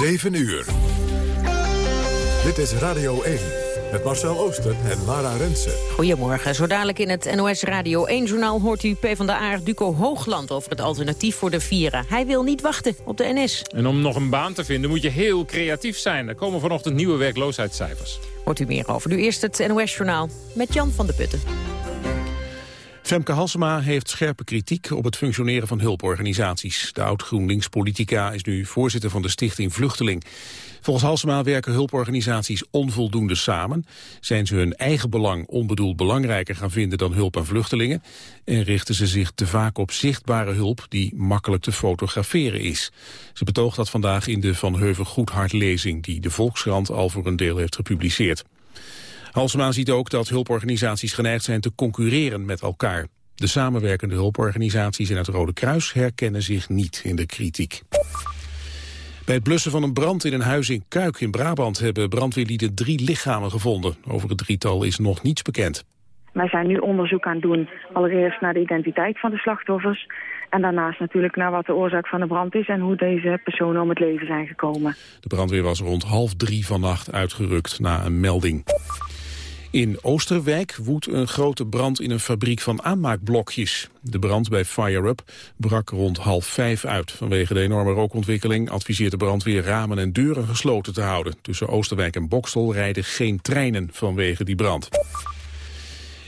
7 uur. Dit is Radio 1 met Marcel Ooster en Lara Rensen. Goedemorgen. Zo dadelijk in het NOS Radio 1-journaal hoort u PvdA Duco Hoogland over het alternatief voor de Vira. Hij wil niet wachten op de NS. En om nog een baan te vinden moet je heel creatief zijn. Er komen vanochtend nieuwe werkloosheidscijfers. Hoort u meer over. Nu eerst het NOS-journaal met Jan van de Putten. Femke Halsema heeft scherpe kritiek op het functioneren van hulporganisaties. De oud-GroenLinks-politica is nu voorzitter van de stichting Vluchteling. Volgens Halsema werken hulporganisaties onvoldoende samen. Zijn ze hun eigen belang onbedoeld belangrijker gaan vinden dan hulp aan vluchtelingen? En richten ze zich te vaak op zichtbare hulp die makkelijk te fotograferen is? Ze betoogt dat vandaag in de Van Heuvel Goedhart lezing die de Volkskrant al voor een deel heeft gepubliceerd. Halsema ziet ook dat hulporganisaties geneigd zijn te concurreren met elkaar. De samenwerkende hulporganisaties en het Rode Kruis herkennen zich niet in de kritiek. Bij het blussen van een brand in een huis in Kuik in Brabant hebben brandweerlieden drie lichamen gevonden. Over het drietal is nog niets bekend. Wij zijn nu onderzoek aan het doen, allereerst naar de identiteit van de slachtoffers... en daarnaast natuurlijk naar wat de oorzaak van de brand is... en hoe deze personen om het leven zijn gekomen. De brandweer was rond half drie vannacht uitgerukt na een melding. In Oosterwijk woedt een grote brand in een fabriek van aanmaakblokjes. De brand bij FireUp brak rond half vijf uit. Vanwege de enorme rookontwikkeling adviseert de brandweer ramen en deuren gesloten te houden. Tussen Oosterwijk en Bokstel rijden geen treinen vanwege die brand.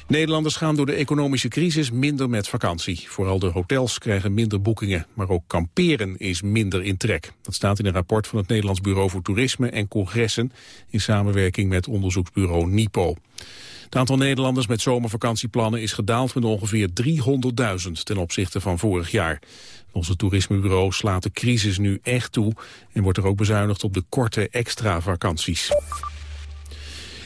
Nederlanders gaan door de economische crisis minder met vakantie. Vooral de hotels krijgen minder boekingen, maar ook kamperen is minder in trek. Dat staat in een rapport van het Nederlands Bureau voor Toerisme en Congressen in samenwerking met onderzoeksbureau NIPO. Het aantal Nederlanders met zomervakantieplannen is gedaald met ongeveer 300.000 ten opzichte van vorig jaar. Onze toerismebureau slaat de crisis nu echt toe en wordt er ook bezuinigd op de korte extra vakanties.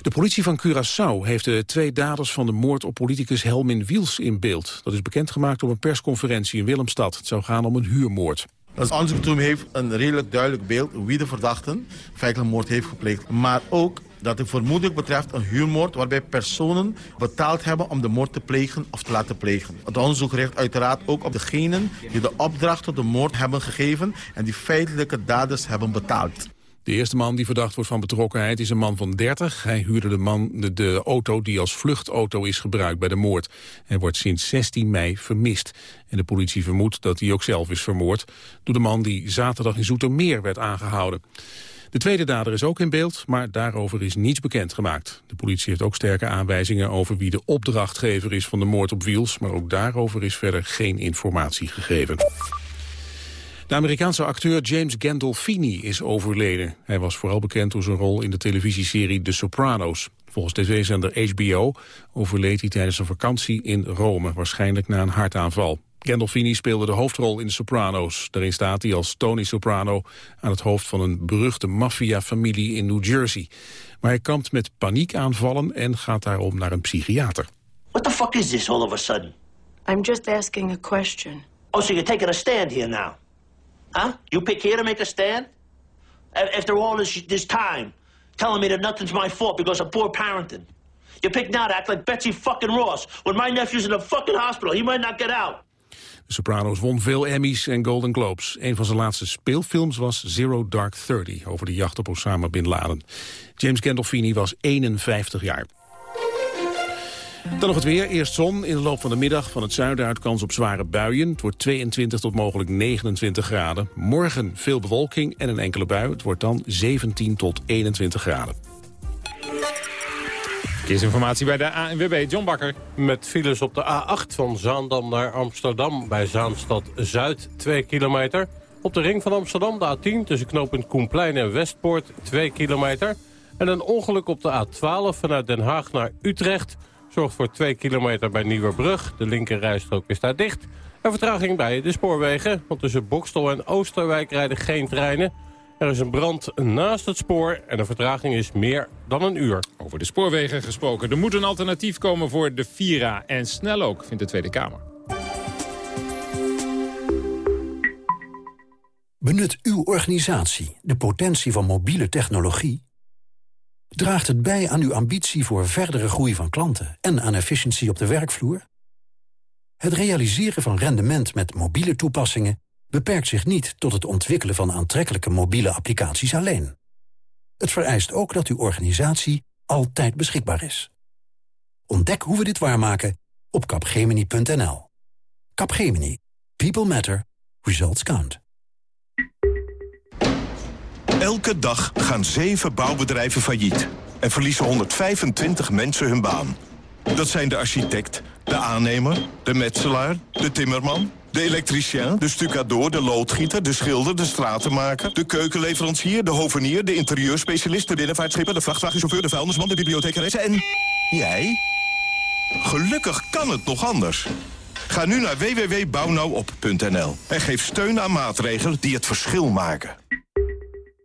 De politie van Curaçao heeft de twee daders van de moord op politicus Helmin Wiels in beeld. Dat is bekendgemaakt op een persconferentie in Willemstad. Het zou gaan om een huurmoord. Het onderzoek heeft een redelijk duidelijk beeld wie de verdachten feitelijk moord heeft gepleegd. Maar ook dat het vermoedelijk betreft een huurmoord waarbij personen betaald hebben om de moord te plegen of te laten plegen. Het onderzoek richt uiteraard ook op degenen die de opdracht tot de moord hebben gegeven en die feitelijke daders hebben betaald. De eerste man die verdacht wordt van betrokkenheid is een man van 30. Hij huurde de, man, de, auto die als vluchtauto is gebruikt bij de moord. Hij wordt sinds 16 mei vermist. En de politie vermoedt dat hij ook zelf is vermoord... door de man die zaterdag in Zoetermeer werd aangehouden. De tweede dader is ook in beeld, maar daarover is niets bekendgemaakt. De politie heeft ook sterke aanwijzingen over wie de opdrachtgever is van de moord op Wiels... maar ook daarover is verder geen informatie gegeven. De Amerikaanse acteur James Gandolfini is overleden. Hij was vooral bekend door zijn rol in de televisieserie The Sopranos. Volgens tv-zender HBO overleed hij tijdens een vakantie in Rome, waarschijnlijk na een hartaanval. Gandolfini speelde de hoofdrol in The Sopranos. Daarin staat hij als Tony Soprano aan het hoofd van een beruchte maffiafamilie in New Jersey. Maar hij kampt met paniekaanvallen en gaat daarom naar een psychiater. What the fuck is this all of a sudden? I'm just asking a question. Oh, so you're taking a stand here now? Huh? You pick here to make a stand? After all this, this time, telling me that nothing's my fault because of poor parenting. You pick now to act like Betsy fucking Ross when my nephew's in a fucking hospital. He might not get out. De Sopranos won veel Emmys en Golden Globes. Een van zijn laatste speelfilms was Zero Dark Thirty... over de jacht op Osama Bin Laden. James Gandolfini was 51 jaar. Dan nog het weer. Eerst zon. In de loop van de middag van het zuiden uit kans op zware buien. Het wordt 22 tot mogelijk 29 graden. Morgen veel bewolking en een enkele bui. Het wordt dan 17 tot 21 graden. Verkeersinformatie bij de ANWB, John Bakker. Met files op de A8 van Zaandam naar Amsterdam bij Zaanstad Zuid 2 kilometer. Op de ring van Amsterdam de A10 tussen knooppunt Koenplein en Westpoort 2 kilometer. En een ongeluk op de A12 vanuit Den Haag naar Utrecht zorgt voor 2 kilometer bij Nieuwerbrug. De linkerrijstrook is daar dicht. En vertraging bij de spoorwegen, want tussen Bokstel en Oosterwijk rijden geen treinen. Er is een brand naast het spoor en de vertraging is meer dan een uur. Over de spoorwegen gesproken. Er moet een alternatief komen voor de Vira. En snel ook, vindt de Tweede Kamer. Benut uw organisatie de potentie van mobiele technologie? Draagt het bij aan uw ambitie voor verdere groei van klanten en aan efficiëntie op de werkvloer? Het realiseren van rendement met mobiele toepassingen beperkt zich niet tot het ontwikkelen van aantrekkelijke mobiele applicaties alleen. Het vereist ook dat uw organisatie altijd beschikbaar is. Ontdek hoe we dit waarmaken op capgemini.nl. Capgemini. People matter. Results count. Elke dag gaan zeven bouwbedrijven failliet en verliezen 125 mensen hun baan. Dat zijn de architect, de aannemer, de metselaar, de timmerman, de elektricien, de stucador, de loodgieter, de schilder, de stratenmaker... de keukenleverancier, de hovenier, de interieurspecialist... de binnenvaartschipper, de vrachtwagenchauffeur, de vuilnisman, de bibliothecaresse en... jij? Gelukkig kan het nog anders. Ga nu naar www.bouwnauwop.nl en geef steun aan maatregelen die het verschil maken.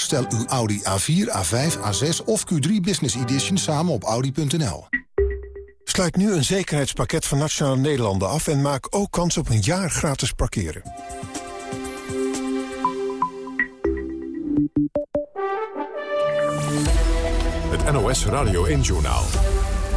Stel uw Audi A4, A5, A6 of Q3 Business Edition samen op Audi.nl. Sluit nu een zekerheidspakket van Nationale Nederlanden af... en maak ook kans op een jaar gratis parkeren. Het NOS Radio 1-journaal.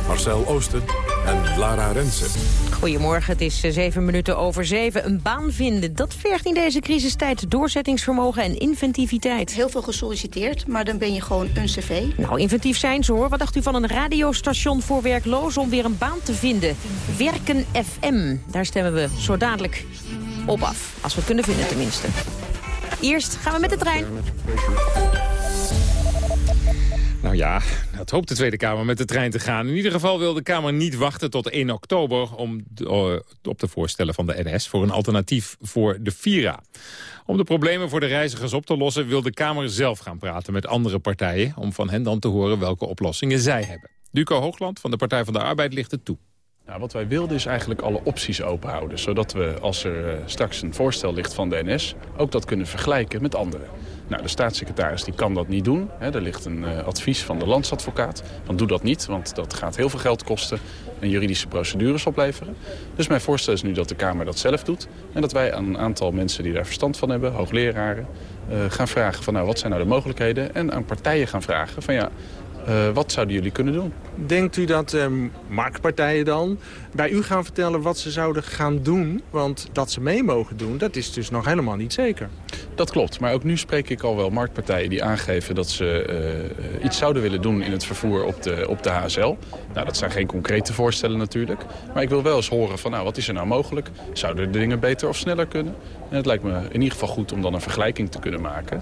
Marcel Oosten en Lara Rensen. Goedemorgen, het is eh, zeven minuten over zeven. Een baan vinden, dat vergt in deze crisistijd doorzettingsvermogen en inventiviteit. Heel veel gesolliciteerd, maar dan ben je gewoon een cv. Nou, inventief zijn ze hoor. Wat dacht u van een radiostation voor werklozen om weer een baan te vinden? Werken FM, daar stemmen we zo dadelijk op af. Als we het kunnen vinden tenminste. Eerst gaan we met de trein. Nou ja, dat hoopt de Tweede Kamer met de trein te gaan. In ieder geval wil de Kamer niet wachten tot 1 oktober... om uh, op te voorstellen van de NS voor een alternatief voor de Vira. Om de problemen voor de reizigers op te lossen... wil de Kamer zelf gaan praten met andere partijen... om van hen dan te horen welke oplossingen zij hebben. Duco Hoogland van de Partij van de Arbeid ligt het toe. Nou, wat wij wilden is eigenlijk alle opties openhouden. Zodat we, als er uh, straks een voorstel ligt van de NS... ook dat kunnen vergelijken met anderen. Nou, de staatssecretaris die kan dat niet doen. Er ligt een uh, advies van de landsadvocaat. Van doe dat niet, want dat gaat heel veel geld kosten en juridische procedures opleveren. Dus mijn voorstel is nu dat de Kamer dat zelf doet. En dat wij aan een aantal mensen die daar verstand van hebben, hoogleraren... Uh, gaan vragen van nou, wat zijn nou de mogelijkheden. En aan partijen gaan vragen van ja, uh, wat zouden jullie kunnen doen? Denkt u dat uh, marktpartijen dan bij u gaan vertellen wat ze zouden gaan doen? Want dat ze mee mogen doen, dat is dus nog helemaal niet zeker. Dat klopt, maar ook nu spreek ik al wel marktpartijen die aangeven dat ze uh, iets zouden willen doen in het vervoer op de, op de HSL. Nou, dat zijn geen concrete voorstellen natuurlijk. Maar ik wil wel eens horen van nou, wat is er nou mogelijk? Zouden de dingen beter of sneller kunnen? En het lijkt me in ieder geval goed om dan een vergelijking te kunnen maken...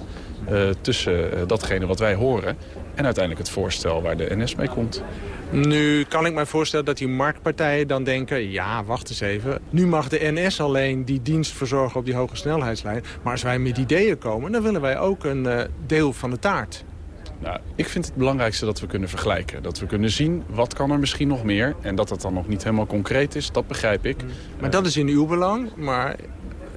Uh, tussen uh, datgene wat wij horen en uiteindelijk het voorstel waar de NS mee komt. Nu kan ik mij voorstellen dat die marktpartijen dan denken... ja, wacht eens even, nu mag de NS alleen die dienst verzorgen op die hoge snelheidslijn. Maar als wij met ideeën komen, dan willen wij ook een uh, deel van de taart. Nou, ik vind het belangrijkste dat we kunnen vergelijken. Dat we kunnen zien, wat kan er misschien nog meer? En dat het dan nog niet helemaal concreet is, dat begrijp ik. Maar dat is in uw belang, maar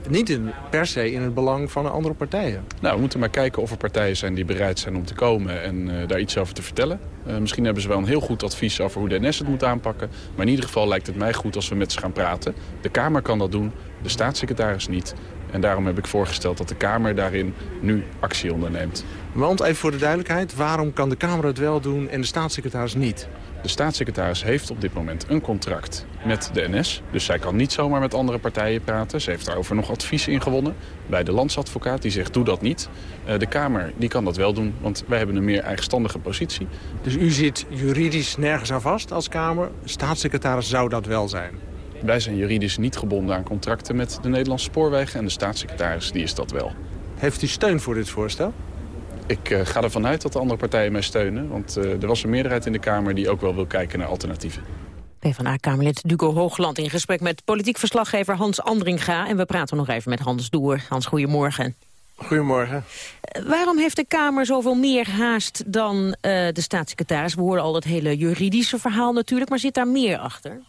niet in, per se in het belang van andere partijen. Nou, we moeten maar kijken of er partijen zijn die bereid zijn om te komen en uh, daar iets over te vertellen. Uh, misschien hebben ze wel een heel goed advies over hoe de NS het moet aanpakken. Maar in ieder geval lijkt het mij goed als we met ze gaan praten. De Kamer kan dat doen, de staatssecretaris niet. En daarom heb ik voorgesteld dat de Kamer daarin nu actie onderneemt. Want even voor de duidelijkheid, waarom kan de Kamer het wel doen en de staatssecretaris niet? De staatssecretaris heeft op dit moment een contract met de NS. Dus zij kan niet zomaar met andere partijen praten. Ze heeft daarover nog advies ingewonnen bij de landsadvocaat. Die zegt, doe dat niet. Uh, de Kamer die kan dat wel doen, want wij hebben een meer eigenstandige positie. Dus u zit juridisch nergens aan vast als Kamer. Staatssecretaris zou dat wel zijn? Wij zijn juridisch niet gebonden aan contracten met de Nederlandse spoorwegen. En de staatssecretaris die is dat wel. Heeft u steun voor dit voorstel? Ik uh, ga ervan uit dat de andere partijen mij steunen. Want uh, er was een meerderheid in de Kamer die ook wel wil kijken naar alternatieven. PvdA-Kamerlid Duco Hoogland in gesprek met politiek verslaggever Hans Andringa. En we praten nog even met Hans Doer. Hans, goedemorgen. Goedemorgen. Uh, waarom heeft de Kamer zoveel meer haast dan de staatssecretaris? We hoorden al het hele juridische verhaal natuurlijk, maar zit daar meer achter?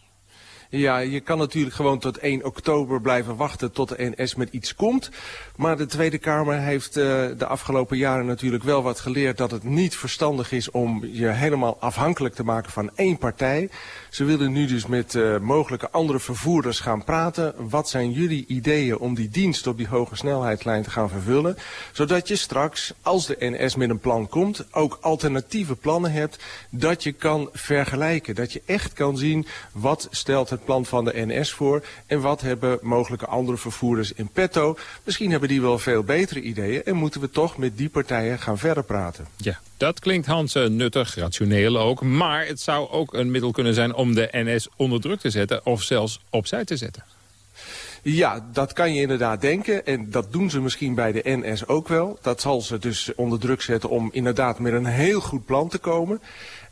Ja, je kan natuurlijk gewoon tot 1 oktober blijven wachten tot de NS met iets komt. Maar de Tweede Kamer heeft uh, de afgelopen jaren natuurlijk wel wat geleerd... dat het niet verstandig is om je helemaal afhankelijk te maken van één partij. Ze willen nu dus met uh, mogelijke andere vervoerders gaan praten. Wat zijn jullie ideeën om die dienst op die hoge snelheidslijn te gaan vervullen? Zodat je straks, als de NS met een plan komt... ook alternatieve plannen hebt dat je kan vergelijken. Dat je echt kan zien wat stelt het plan van de NS voor... en wat hebben mogelijke andere vervoerders in petto. Misschien hebben die wel veel betere ideeën... en moeten we toch met die partijen gaan verder praten. Ja, dat klinkt Hans nuttig, rationeel ook. Maar het zou ook een middel kunnen zijn om de NS onder druk te zetten... of zelfs opzij te zetten. Ja, dat kan je inderdaad denken. En dat doen ze misschien bij de NS ook wel. Dat zal ze dus onder druk zetten om inderdaad met een heel goed plan te komen.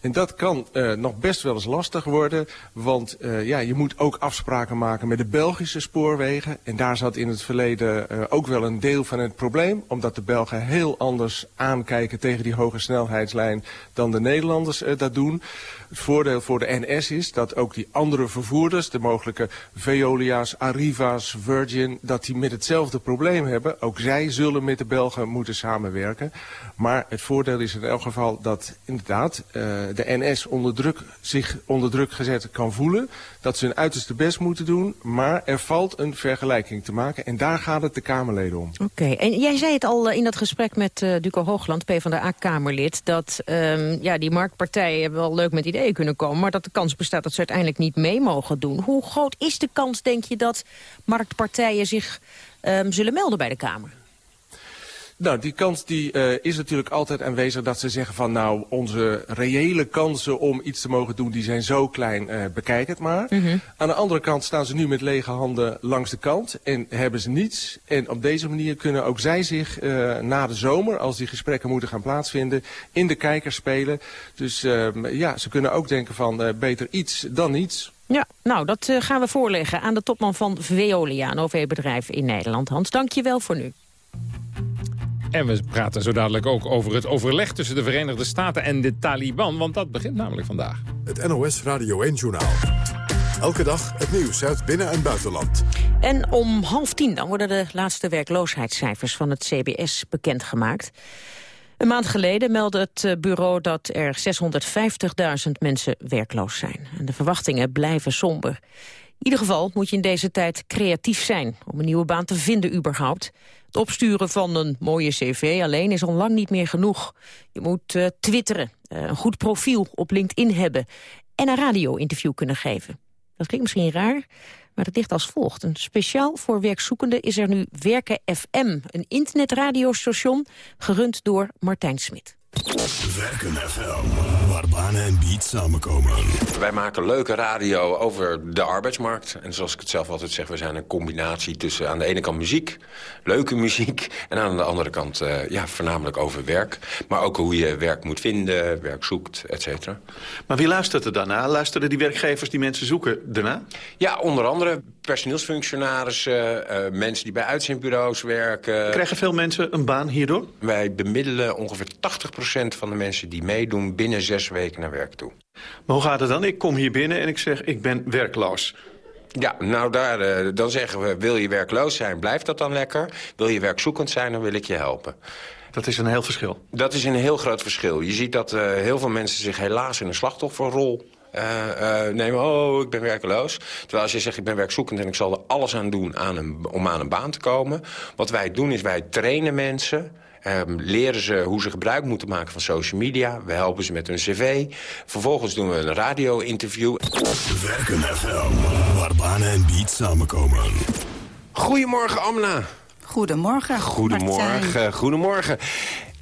En dat kan uh, nog best wel eens lastig worden, want uh, ja, je moet ook afspraken maken met de Belgische spoorwegen. En daar zat in het verleden uh, ook wel een deel van het probleem, omdat de Belgen heel anders aankijken tegen die hoge snelheidslijn dan de Nederlanders dat doen. Het voordeel voor de NS is dat ook die andere vervoerders, de mogelijke Veolia's, Arriva's, Virgin, dat die met hetzelfde probleem hebben. Ook zij zullen met de Belgen moeten samenwerken. Maar het voordeel is in elk geval dat inderdaad uh, de NS onder druk, zich onder druk gezet kan voelen. Dat ze hun uiterste best moeten doen. Maar er valt een vergelijking te maken. En daar gaat het de Kamerleden om. Oké, en jij zei het al in dat gesprek met uh, Duco Hoogland, PvdA-Kamerlid... dat um, ja, die marktpartijen wel leuk met ideeën kunnen komen... maar dat de kans bestaat dat ze uiteindelijk niet mee mogen doen. Hoe groot is de kans, denk je, dat marktpartijen zich um, zullen melden bij de Kamer? Nou, die kans die, uh, is natuurlijk altijd aanwezig dat ze zeggen van... nou, onze reële kansen om iets te mogen doen, die zijn zo klein, uh, bekijk het maar. Mm -hmm. Aan de andere kant staan ze nu met lege handen langs de kant en hebben ze niets. En op deze manier kunnen ook zij zich uh, na de zomer, als die gesprekken moeten gaan plaatsvinden... in de kijker spelen. Dus ja, ze kunnen ook denken van beter iets dan niets. Ja, nou, dat gaan we voorleggen aan de topman van Veolia, een OV-bedrijf in Nederland. Hans, dank je wel voor nu. En we praten zo dadelijk ook over het overleg tussen de Verenigde Staten en de Taliban. Want dat begint namelijk vandaag. Het NOS Radio 1-journaal. Elke dag het nieuws uit binnen- en buitenland. En om half tien dan worden de laatste werkloosheidscijfers van het CBS bekendgemaakt. Een maand geleden meldde het bureau dat er 650.000 mensen werkloos zijn. En de verwachtingen blijven somber. In ieder geval moet je in deze tijd creatief zijn om een nieuwe baan te vinden überhaupt. Het opsturen van een mooie cv alleen is al lang niet meer genoeg. Je moet uh, twitteren, uh, een goed profiel op LinkedIn hebben... en een radio-interview kunnen geven. Dat klinkt misschien raar, maar het ligt als volgt. Een speciaal voor werkzoekenden is er nu Werken FM... een internetradiostation gerund door Martijn Smit. Werken FM, waar banen en beats samenkomen. Wij maken leuke radio over de arbeidsmarkt. En zoals ik het zelf altijd zeg, we zijn een combinatie tussen aan de ene kant muziek, leuke muziek, en aan de andere kant uh, ja, voornamelijk over werk. Maar ook hoe je werk moet vinden, werk zoekt, et cetera. Maar wie luistert er daarna? Luisteren die werkgevers die mensen zoeken daarna? Ja, onder andere personeelsfunctionarissen, uh, mensen die bij uitzendbureaus werken. Krijgen veel mensen een baan hierdoor? Wij bemiddelen ongeveer 80% van de mensen die meedoen binnen zes weken naar werk toe. Maar hoe gaat het dan? Ik kom hier binnen en ik zeg ik ben werkloos. Ja, nou daar, uh, dan zeggen we, wil je werkloos zijn, blijf dat dan lekker. Wil je werkzoekend zijn, dan wil ik je helpen. Dat is een heel verschil. Dat is een heel groot verschil. Je ziet dat uh, heel veel mensen zich helaas in een slachtofferrol uh, uh, nemen. Oh, ik ben werkloos. Terwijl als je zegt, ik ben werkzoekend en ik zal er alles aan doen aan een, om aan een baan te komen. Wat wij doen is, wij trainen mensen... Um, leren ze hoe ze gebruik moeten maken van social media. We helpen ze met hun cv. Vervolgens doen we een radio-interview. Werken FM, waar banen en beats samenkomen. Goedemorgen, Amna. Goedemorgen, Goedemorgen, Martijn. goedemorgen.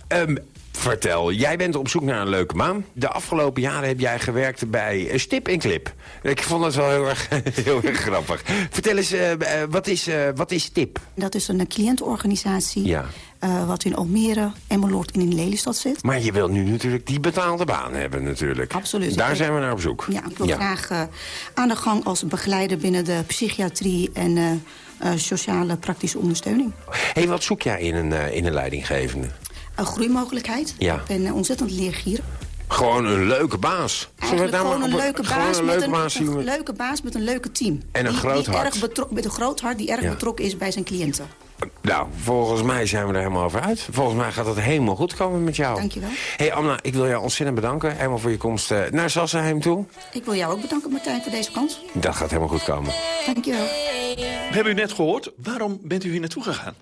Um, Vertel, jij bent op zoek naar een leuke baan. De afgelopen jaren heb jij gewerkt bij Stip en Clip. Ik vond het wel heel erg, heel erg grappig. Vertel eens, uh, wat, is, uh, wat is Stip? Dat is een cliëntenorganisatie ja. uh, wat in Almere, Emmeloord en in Lelystad zit. Maar je wilt nu natuurlijk die betaalde baan hebben natuurlijk. Absoluut. Daar zijn we naar op zoek. Ja, ik wil ja. graag aan de gang als begeleider binnen de psychiatrie en sociale praktische ondersteuning. hey, wat zoek jij in een, in een leidinggevende? Een groeimogelijkheid. Ja. Ik ben ontzettend leergierig. Gewoon een leuke baas. Eigenlijk gewoon een leuke baas, een leuke, met een, een leuke baas met een leuke team. En een die, groot die hart. Erg met een groot hart die erg ja. betrokken is bij zijn cliënten. Nou, volgens mij zijn we er helemaal over uit. Volgens mij gaat het helemaal goed komen met jou. Dankjewel. hey, Amna, ik wil jou ontzettend bedanken. Helemaal voor je komst uh, naar Sassenheim toe. Ik wil jou ook bedanken, Martijn, voor deze kans. Dat gaat helemaal goed komen. Dankjewel. We hebben u net gehoord. Waarom bent u hier naartoe gegaan?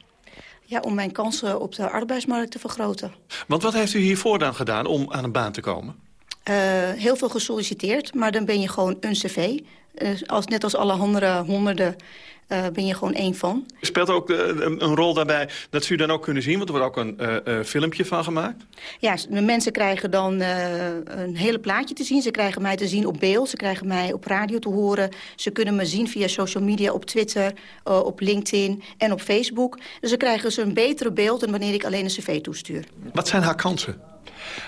Ja, om mijn kansen op de arbeidsmarkt te vergroten. Want wat heeft u hiervoor dan gedaan om aan een baan te komen? Uh, heel veel gesolliciteerd, maar dan ben je gewoon een cv. Uh, als, net als alle andere honderden uh, ben je gewoon één van. Speelt ook een, een, rol daarbij dat ze u dan ook kunnen zien? Want er wordt ook een filmpje van gemaakt. Ja, de mensen krijgen dan een hele plaatje te zien. Ze krijgen mij te zien op beeld, ze krijgen mij op radio te horen. Ze kunnen me zien via social media op Twitter, op LinkedIn en op Facebook. Dus dan krijgen ze een betere beeld dan wanneer ik alleen een cv toestuur. Wat zijn haar kansen?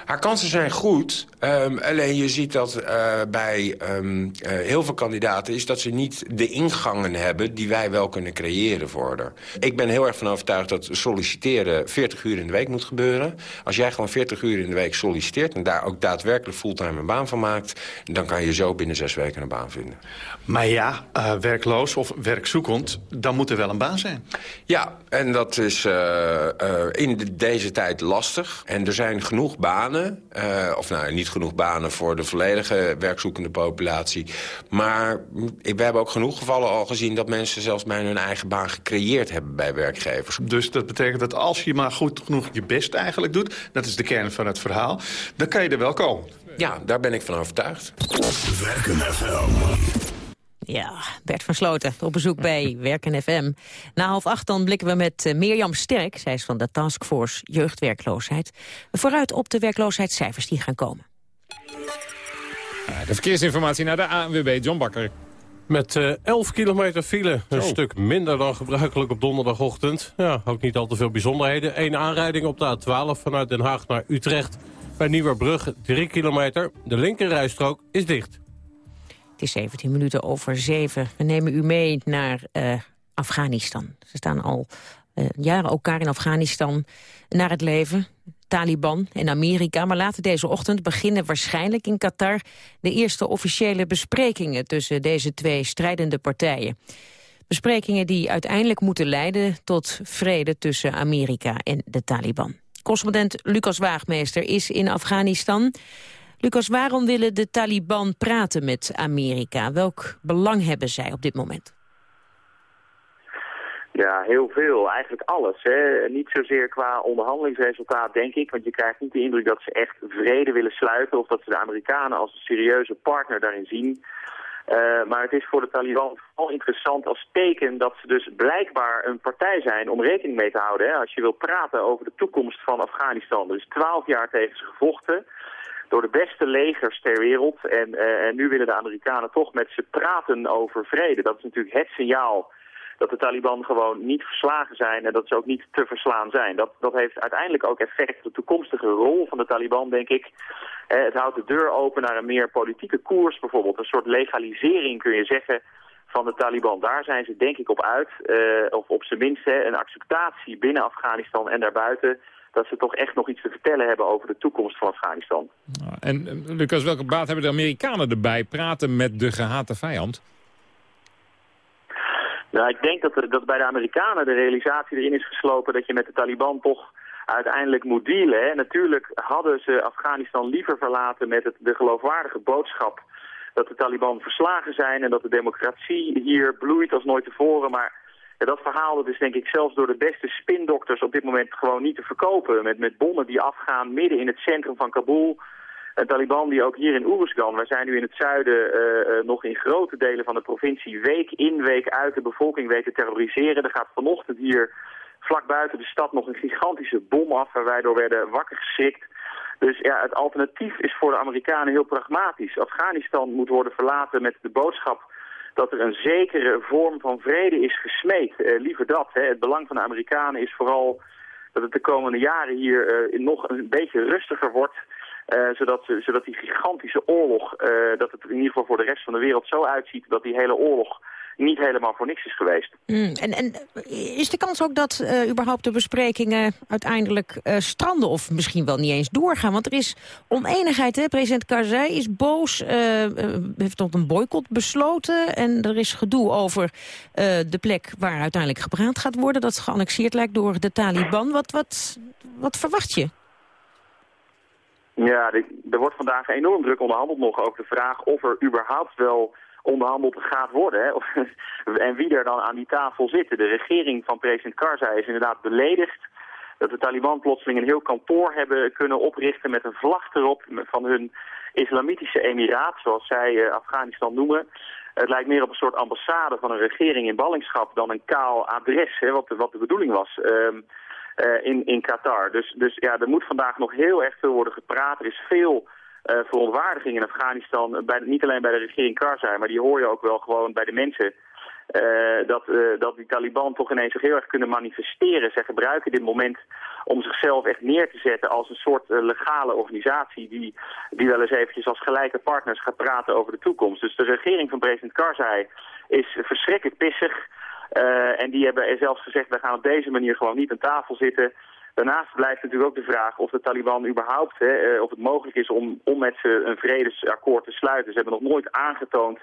Haar kansen zijn goed, um, alleen je ziet dat uh, bij um, uh, heel veel kandidaten... is dat ze niet de ingangen hebben die wij wel kunnen creëren voor haar. Ik ben heel erg van overtuigd dat solliciteren 40 uur in de week moet gebeuren. Als jij gewoon 40 uur in de week solliciteert... en daar ook daadwerkelijk fulltime een baan van maakt... dan kan je zo binnen zes weken een baan vinden. Maar ja, uh, werkloos of werkzoekend, dan moet er wel een baan zijn. Ja, en dat is in de, deze tijd lastig. En er zijn genoeg banen. Uh, of nou, niet genoeg banen voor de volledige werkzoekende populatie. Maar we hebben ook genoeg gevallen al gezien... dat mensen zelfs bijna hun eigen baan gecreëerd hebben bij werkgevers. Dus dat betekent dat als je maar goed genoeg je best eigenlijk doet... dat is de kern van het verhaal, dan kan je er wel komen. Ja, daar ben ik van overtuigd. Werken FM. Ja, Bert van Sloten op bezoek bij Werken FM. Na half acht dan blikken we met uh, Mirjam Sterk. Zij is van de Taskforce Jeugdwerkloosheid. Vooruit op de werkloosheidscijfers die gaan komen. De verkeersinformatie naar de ANWB, John Bakker. Met uh, 11 kilometer file, een Zo. stuk minder dan gebruikelijk op donderdagochtend. Ja, ook niet al te veel bijzonderheden. Eén aanrijding op de A12 vanuit Den Haag naar Utrecht. Bij Nieuwerbrug 3 kilometer. De linkerrijstrook is dicht. Het is 17 minuten over 7. We nemen u mee naar uh, Afghanistan. Ze staan al uh, jaren elkaar in Afghanistan naar het leven. Taliban en Amerika. Maar later deze ochtend beginnen waarschijnlijk in Qatar... de eerste officiële besprekingen tussen deze twee strijdende partijen. Besprekingen die uiteindelijk moeten leiden tot vrede tussen Amerika en de Taliban. Correspondent Lucas Waagmeester is in Afghanistan... Lucas, waarom willen de Taliban praten met Amerika? Welk belang hebben zij op dit moment? Ja, heel veel. Eigenlijk alles. Hè. Niet zozeer qua onderhandelingsresultaat, denk ik. Want je krijgt niet de indruk dat ze echt vrede willen sluiten... of dat ze de Amerikanen als een serieuze partner daarin zien. Uh, maar het is voor de Taliban vooral interessant als teken dat ze dus blijkbaar een partij zijn om rekening mee te houden. Hè. Als je wil praten over de toekomst van Afghanistan. Er is twaalf jaar tegen ze gevochten door de beste legers ter wereld. En, uh, en nu willen de Amerikanen toch met ze praten over vrede. Dat is natuurlijk het signaal dat de Taliban gewoon niet verslagen zijn en dat ze ook niet te verslaan zijn. Dat, dat heeft uiteindelijk ook effect op de toekomstige rol van de Taliban, denk ik. Uh, het houdt de deur open naar een meer politieke koers, bijvoorbeeld een soort legalisering kun je zeggen van de Taliban. Daar zijn ze denk ik op uit, uh, of op zijn minst een acceptatie binnen Afghanistan en daarbuiten dat ze toch echt nog iets te vertellen hebben over de toekomst van Afghanistan. En Lucas, welke baat hebben de Amerikanen erbij praten met de gehate vijand? Nou, ik denk dat, er, dat bij de Amerikanen de realisatie erin is geslopen dat je met de Taliban toch uiteindelijk moet dealen. Hè. Natuurlijk hadden ze Afghanistan liever verlaten met het, de geloofwaardige boodschap dat de Taliban verslagen zijn en dat de democratie hier bloeit als nooit tevoren. Maar dat verhaal dat is denk ik zelfs door de beste spindokters op dit moment gewoon niet te verkopen. Met, met bommen die afgaan midden in het centrum van Kabul. Een Taliban die ook hier in Oeruzgan, wij zijn nu in het zuiden uh, uh, nog in grote delen van de provincie week in week uit de bevolking weet te terroriseren. Er gaat vanochtend hier vlak buiten de stad nog een gigantische bom af waar wij door werden wakker geschrikt. Dus ja, het alternatief is voor de Amerikanen heel pragmatisch. Afghanistan moet worden verlaten met de boodschap dat er een zekere vorm van vrede is gesmeed. Eh, liever dat. Hè. Het belang van de Amerikanen is vooral dat het de komende jaren hier uh, nog een beetje rustiger wordt. Uh, zodat, zodat die gigantische oorlog, dat het in ieder geval voor de rest van de wereld zo uitziet dat die hele oorlog niet helemaal voor niks is geweest. Mm, en, en is de kans ook dat uh, überhaupt de besprekingen uiteindelijk uh, stranden... of misschien wel niet eens doorgaan? Want er is oneenigheid, hè? President Karzai is boos, uh, heeft tot een boycott besloten... en er is gedoe over de plek waar uiteindelijk gepraat gaat worden... dat geannexeerd lijkt door de Taliban. Wat, wat, wat verwacht je? Ja, er wordt vandaag enorm druk onderhandeld nog over de vraag of er überhaupt wel onderhandeld gaat worden. Hè? en wie er dan aan die tafel zitten. De regering van president Karzai is inderdaad beledigd dat de Taliban plotseling een heel kantoor hebben kunnen oprichten met een vlag erop van hun islamitische emiraat, zoals zij uh, Afghanistan noemen. Het lijkt meer op een soort ambassade van een regering in ballingschap dan een kaal adres, hè, wat, de, wat de bedoeling was uh, uh, in, in Qatar. Dus, dus ja, er moet vandaag nog heel erg veel worden gepraat. Er is veel verontwaardiging in Afghanistan, bij, niet alleen bij de regering Karzai, maar die hoor je ook wel gewoon bij de mensen. Uh, dat, dat die Taliban toch ineens zich heel erg kunnen manifesteren. Zij gebruiken dit moment om zichzelf echt neer te zetten als een soort legale organisatie die, die wel eens eventjes als gelijke partners gaat praten over de toekomst. Dus de regering van president Karzai is verschrikkelijk pissig. en die hebben zelfs gezegd, wij gaan op deze manier gewoon niet aan tafel zitten. Daarnaast blijft natuurlijk ook de vraag of de Taliban überhaupt, hè, eh, of het mogelijk is om, om met ze een vredesakkoord te sluiten. Ze hebben nog nooit aangetoond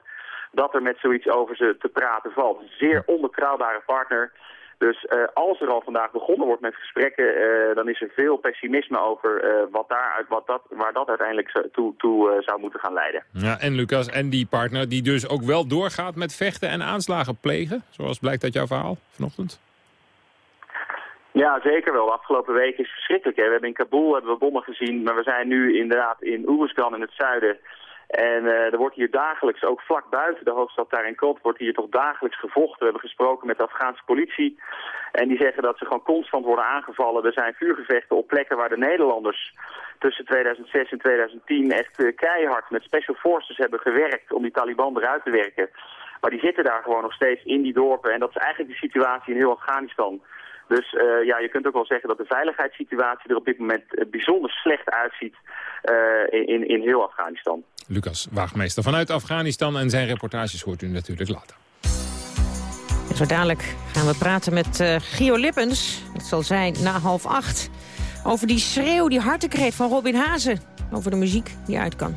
dat er met zoiets over ze te praten valt. Zeer onbetrouwbare partner. Dus uh, als er al vandaag begonnen wordt met gesprekken, uh, dan is er veel pessimisme over uh, wat daaruit, wat dat, waar dat uiteindelijk toe, toe zou moeten gaan leiden. Ja, en Lucas, en die partner die dus ook wel doorgaat met vechten en aanslagen plegen, zoals blijkt uit jouw verhaal vanochtend? Ja, zeker wel. De afgelopen week is verschrikkelijk. Hè. We hebben in Kabul hebben we bommen gezien, maar we zijn nu inderdaad in Oeruzgan in het zuiden. En uh, er wordt hier dagelijks, ook vlak buiten de hoofdstad daar in Kot, wordt hier toch dagelijks gevochten. We hebben gesproken met de Afghaanse politie. En die zeggen dat ze gewoon constant worden aangevallen. Er zijn vuurgevechten op plekken waar de Nederlanders tussen 2006 en 2010 echt uh, keihard met special forces hebben gewerkt om die Taliban eruit te werken. Maar die zitten daar gewoon nog steeds in die dorpen. En dat is eigenlijk de situatie in heel Afghanistan. Dus uh, ja, je kunt ook wel zeggen dat de veiligheidssituatie er op dit moment uh, bijzonder slecht uitziet uh, in, in heel Afghanistan. Lucas Waagmeester vanuit Afghanistan en zijn reportages hoort u natuurlijk later. En zo dadelijk gaan we praten met Gio Lippens. Dat zal zijn na half acht. Over die schreeuw, die hartekreet van Robin Hazen. Over de muziek die uit kan.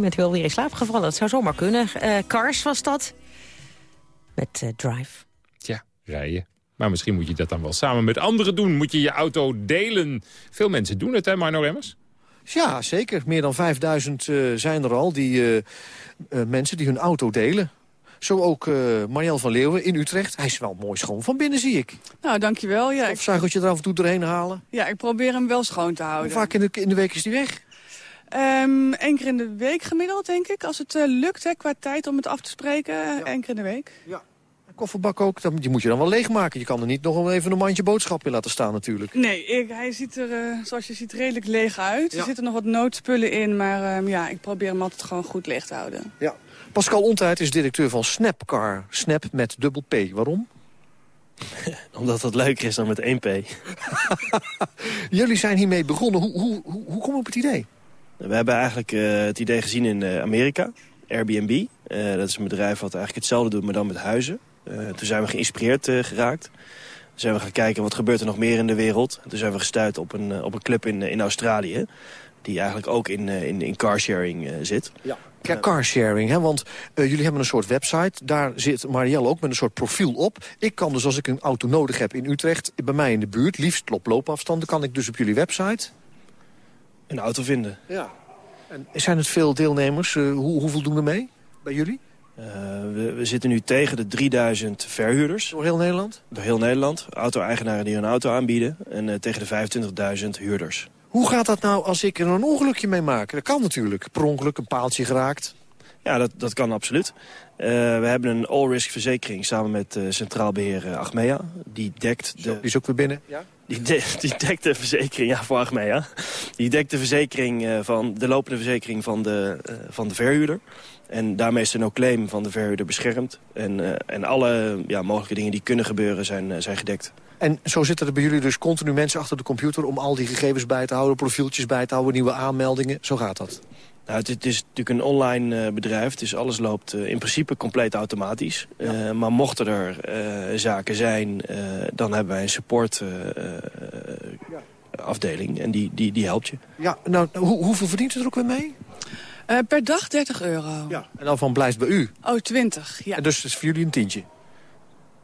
misschien bent u wel weer in slaap gevallen. Dat zou zomaar kunnen. Uh, Cars was dat. Met uh, Drive. Tja, rijden. Maar misschien moet je dat dan wel samen met anderen doen. Moet je je auto delen. Veel mensen doen het, hè, Marno Remmers? Ja, zeker. Meer dan 5000 uh, zijn er al, die mensen die hun auto delen. Zo ook uh, Marielle van Leeuwen in Utrecht. Hij is wel mooi schoon van binnen, zie ik. Nou, dankjewel. Ja, of ik... je er af en toe doorheen halen? Ja, ik probeer hem wel schoon te houden. Hoe vaak in de, in de week is die weg? Um, Eén keer in de week gemiddeld, denk ik. Als het uh, lukt, hè, qua tijd om het af te spreken. Ja. Eén keer in de week. Ja. Kofferbak ook, die moet je dan wel leegmaken. Je kan er niet nog even een mandje boodschap in laten staan natuurlijk. Nee, ik, hij ziet er, uh, zoals je ziet, redelijk leeg uit. Er zitten nog wat noodspullen in, maar um, ja, ik probeer hem altijd gewoon goed leeg te houden. Ja. Pascal Ontheid is directeur van Snapcar. Snap met dubbel P. Waarom? Omdat het leuker is dan met één P. Jullie zijn hiermee begonnen. Hoe, hoe, hoe, hoe kom je op het idee? We hebben eigenlijk uh, het idee gezien in uh, Amerika. Airbnb. Uh, dat is een bedrijf wat eigenlijk hetzelfde doet, maar dan met huizen. toen zijn we geïnspireerd geraakt. Toen zijn we gaan kijken wat gebeurt er nog meer in de wereld. Toen zijn we gestuurd op een, op een club in, in Australië. Die eigenlijk ook in, in, in carsharing zit. Ja. Carsharing, hè? want uh, jullie hebben een soort website. Daar zit Marielle ook met een soort profiel op. Ik kan dus als ik een auto nodig heb in Utrecht... bij mij in de buurt, liefst op loopafstanden... kan ik dus op jullie website... Een auto vinden. Ja. En zijn het veel deelnemers? Uh, hoe, hoeveel doen er mee bij jullie? Uh, we, we, zitten nu tegen de 3000 verhuurders. Door heel Nederland? Door heel Nederland. Auto-eigenaren die hun auto aanbieden. En uh, tegen de 25.000 huurders. Hoe gaat dat nou als ik er een ongelukje mee maak? Dat kan natuurlijk. Per ongeluk een paaltje geraakt. Ja, dat, dat kan absoluut. Uh, we hebben een all-risk verzekering samen met uh, Centraal Beheer uh, Achmea. Die dekt de... Die is ook weer binnen? Ja. Die, de, dekt de verzekering, ja, voor Achmea. Die dekt de verzekering van de lopende verzekering van de, van de verhuurder. En daarmee is er no claim van de verhuurder beschermd. En, en alle ja, mogelijke dingen die kunnen gebeuren zijn, zijn gedekt. En zo zitten er bij jullie dus continu mensen achter de computer... om al die gegevens bij te houden, profieltjes bij te houden, nieuwe aanmeldingen. Zo gaat dat. Nou, het, het is natuurlijk een online uh, bedrijf, dus alles loopt uh, in principe compleet automatisch. Ja. Uh, maar mochten er zaken zijn, dan hebben wij een support ja. afdeling en die, die, die helpt je. Ja, nou, hoe, hoeveel verdient u er ook weer mee? per dag 30 euro. Ja, en dan van blijft bij u? Oh, 20, ja. En dus is voor jullie een tientje?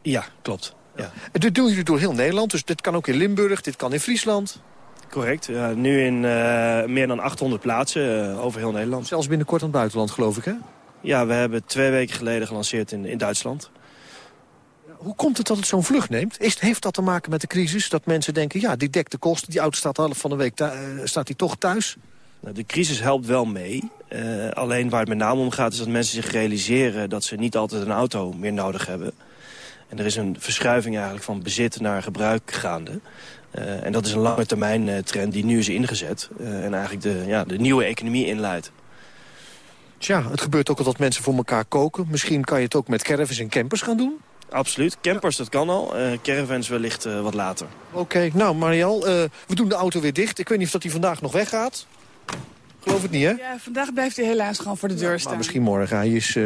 Ja, klopt. Ja. En dit doen jullie door heel Nederland, dus dit kan ook in Limburg, dit kan in Friesland. Correct. Ja, nu in uh, meer dan 800 plaatsen uh, over heel Nederland. Zelfs binnenkort aan het buitenland, geloof ik, hè? Ja, we hebben twee weken geleden gelanceerd in, in Duitsland. Hoe komt het dat het zo'n vlucht neemt? Is, heeft dat te maken met de crisis? Dat mensen denken, ja, die dekt de kosten. Die auto staat helft van de week uh, staat die toch thuis? Nou, de crisis helpt wel mee. alleen waar het met name om gaat is dat mensen zich realiseren... dat ze niet altijd een auto meer nodig hebben. En er is een verschuiving eigenlijk van bezit naar gebruik gaande. Uh, en dat is een lange termijn uh, trend die nu is ingezet. Uh, en eigenlijk de, ja, de nieuwe economie inleidt. Tja, het gebeurt ook al dat mensen voor elkaar koken. Misschien kan je het ook met caravans en campers gaan doen? Absoluut. Campers, dat kan al. caravans wellicht wat later. Oké, okay. nou Mariel, we doen de auto weer dicht. Ik weet niet of dat hij vandaag nog weggaat. Geloof het niet, hè? Ja, vandaag blijft hij helaas gewoon voor de deur ja, staan. Maar misschien morgen. Hij is,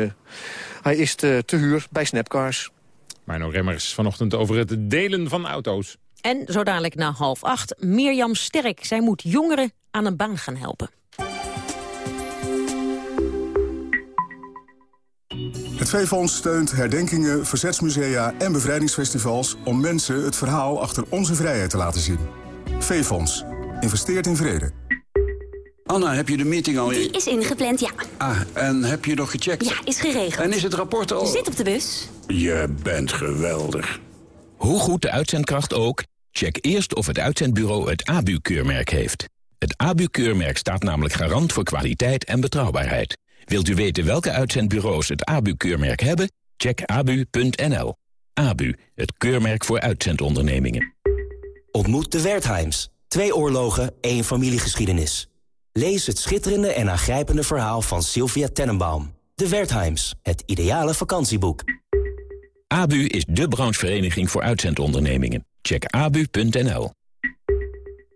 hij is te, te huur bij Snapcars. Marno Remmers vanochtend over het delen van auto's. En zo dadelijk na half acht, Mirjam Sterk. Zij moet jongeren aan een baan gaan helpen. Het V-Fonds steunt herdenkingen, verzetsmusea en bevrijdingsfestivals... om mensen het verhaal achter onze vrijheid te laten zien. V-Fonds. Investeert in vrede. Anna, heb je de meeting al... Die is ingepland, ja. Ah, en heb je nog gecheckt? Ja, is geregeld. En is het rapport al... Zit op de bus. Je bent geweldig. Hoe goed de uitzendkracht ook, check eerst of het uitzendbureau het ABU-keurmerk heeft. Het ABU-keurmerk staat namelijk garant voor kwaliteit en betrouwbaarheid. Wilt u weten welke uitzendbureaus het ABU-keurmerk hebben? Check abu.nl. ABU, het keurmerk voor uitzendondernemingen. Ontmoet de Wertheims. Twee oorlogen, één familiegeschiedenis. Lees het schitterende en aangrijpende verhaal van Sylvia Tenenbaum. De Wertheims, het ideale vakantieboek. ABU is de branchevereniging voor uitzendondernemingen. Check abu.nl.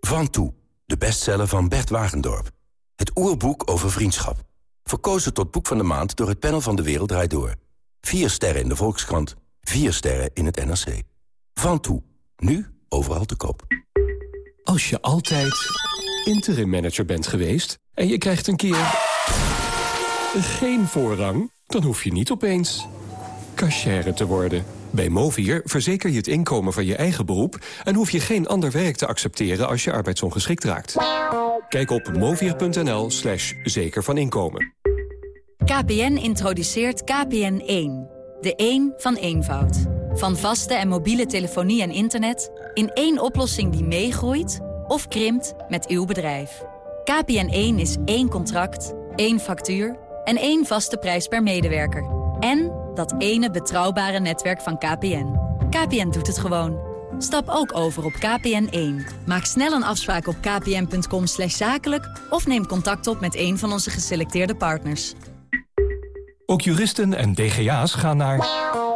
Van Toe, de bestseller van Bert Wagendorp. Het oerboek over vriendschap. Verkozen tot boek van de maand door het panel van De Wereld Draait Door. Vier sterren in de Volkskrant, vier sterren in het NRC. Van Toe, nu overal te koop. Als je altijd interim manager bent geweest en je krijgt een keer Geen voorrang? Dan hoef je niet opeens cashier te worden. Bij Movier verzeker je het inkomen van je eigen beroep... en hoef je geen ander werk te accepteren als je arbeidsongeschikt raakt. Kijk op movier.nl slash zeker van inkomen. KPN introduceert KPN1. De 1 van eenvoud. Van vaste en mobiele telefonie en internet... in één oplossing die meegroeit of krimpt met uw bedrijf. KPN1 is één contract, één factuur en één vaste prijs per medewerker. En dat ene betrouwbare netwerk van KPN. KPN doet het gewoon. Stap ook over op KPN1. Maak snel een afspraak op kpn.com zakelijk... of neem contact op met een van onze geselecteerde partners. Ook juristen en DGA's gaan naar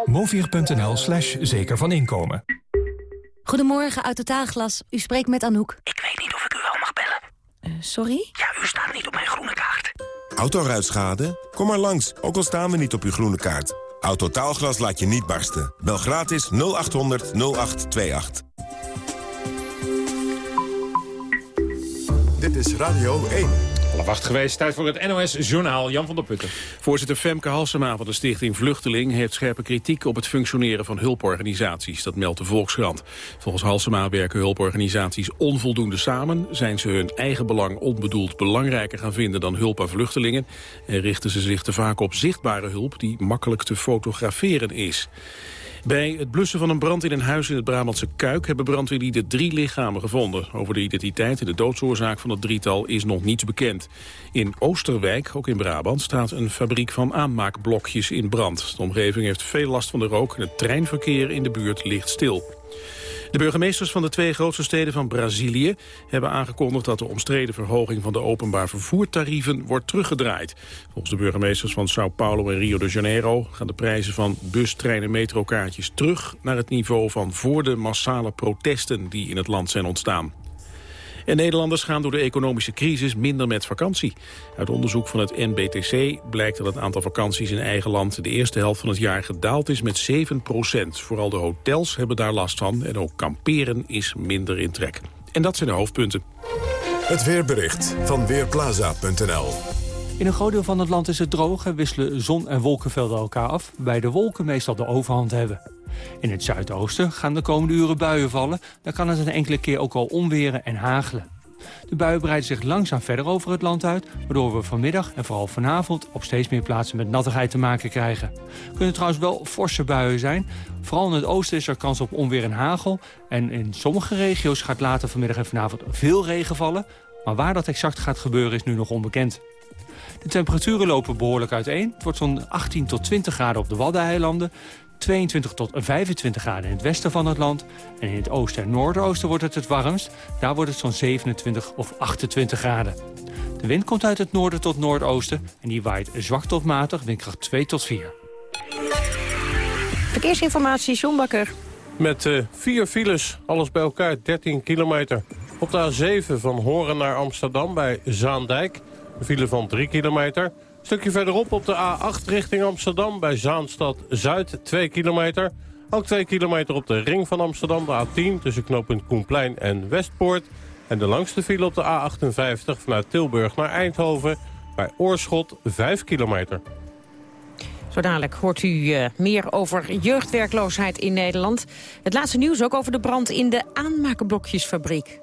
movier.nl slash zeker van inkomen. Goedemorgen, uit Totaalglas. U spreekt met Anouk. Ik weet niet of ik u wel mag bellen. sorry? Ja, u staat niet op mijn groene kaart. Autoruitschade? Kom maar langs, ook al staan we niet op uw groene kaart. Autotaalglas laat je niet barsten. Bel gratis 0800 0828. Dit is Radio 1. Alle wacht geweest, tijd voor het NOS-journaal. Jan van der Putten. Voorzitter Femke Halsema van de stichting Vluchteling... heeft scherpe kritiek op het functioneren van hulporganisaties. Dat meldt de Volkskrant. Volgens Halsema werken hulporganisaties onvoldoende samen... zijn ze hun eigen belang onbedoeld belangrijker gaan vinden... dan hulp aan vluchtelingen... en richten ze zich te vaak op zichtbare hulp... die makkelijk te fotograferen is. Bij het blussen van een brand in een huis in het Brabantse Kuik... hebben brandweerlieden drie lichamen gevonden. Over de identiteit en de doodsoorzaak van het drietal is nog niets bekend. In Oosterwijk, ook in Brabant, staat een fabriek van aanmaakblokjes in brand. De omgeving heeft veel last van de rook en het treinverkeer in de buurt ligt stil. De burgemeesters van de twee grootste steden van Brazilië hebben aangekondigd dat de omstreden verhoging van de openbaar vervoertarieven wordt teruggedraaid. Volgens de burgemeesters van Sao Paulo en Rio de Janeiro gaan de prijzen van bus, trein en metrokaartjes terug naar het niveau van voor de massale protesten die in het land zijn ontstaan. En Nederlanders gaan door de economische crisis minder met vakantie. Uit onderzoek van het NBTC blijkt dat het aantal vakanties in eigen land... de eerste helft van het jaar gedaald is met 7% Vooral de hotels hebben daar last van en ook kamperen is minder in trek. En dat zijn de hoofdpunten. Het weerbericht van Weerplaza.nl in een groot deel van het land is het droog en wisselen zon- en wolkenvelden elkaar af... waarbij de wolken meestal de overhand hebben. In het zuidoosten gaan de komende uren buien vallen. Dan kan het een enkele keer ook al onweren en hagelen. De buien breiden zich langzaam verder over het land uit... waardoor we vanmiddag en vooral vanavond op steeds meer plaatsen met nattigheid te maken krijgen. Kunnen trouwens wel forse buien zijn. Vooral in het oosten is er kans op onweer en hagel. En in sommige regio's gaat later vanmiddag en vanavond veel regen vallen. Maar waar dat exact gaat gebeuren is nu nog onbekend. De temperaturen lopen behoorlijk uiteen. Het wordt zo'n 18 tot 20 graden op de Waddeneilanden... 22 tot 25 graden in het westen van het land. En in het oosten en noordoosten wordt het het warmst. Daar wordt het zo'n 27 of 28 graden. De wind komt uit het noorden tot noordoosten. En die waait zwak tot matig, windkracht 2 tot 4. Verkeersinformatie, John Bakker. Met uh, vier files, alles bij elkaar 13 kilometer. Op de A7 van Horen naar Amsterdam bij Zaandijk. Een file van 3 kilometer stukje verderop op de A8 richting Amsterdam bij Zaanstad Zuid, 2 kilometer. Ook 2 kilometer op de ring van Amsterdam, de A10 tussen knooppunt Koenplein en Westpoort. En de langste file op de A58 vanuit Tilburg naar Eindhoven bij Oorschot 5 kilometer. Zo dadelijk hoort u uh, meer over jeugdwerkloosheid in Nederland. Het laatste nieuws ook over de brand in de aanmakenblokjesfabriek.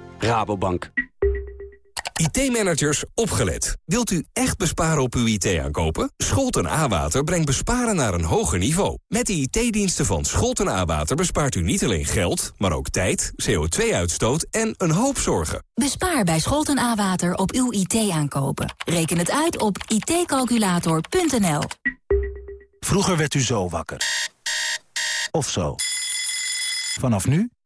Rabobank. IT-managers, opgelet. Wilt u echt besparen op uw IT-aankopen? Scholten A-Water brengt besparen naar een hoger niveau. Met de IT-diensten van Scholten A-Water bespaart u niet alleen geld... maar ook tijd, CO2-uitstoot en een hoop zorgen. Bespaar bij Scholten A-Water op uw IT-aankopen. Reken het uit op itcalculator.nl. Vroeger werd u zo wakker. Of zo. Vanaf nu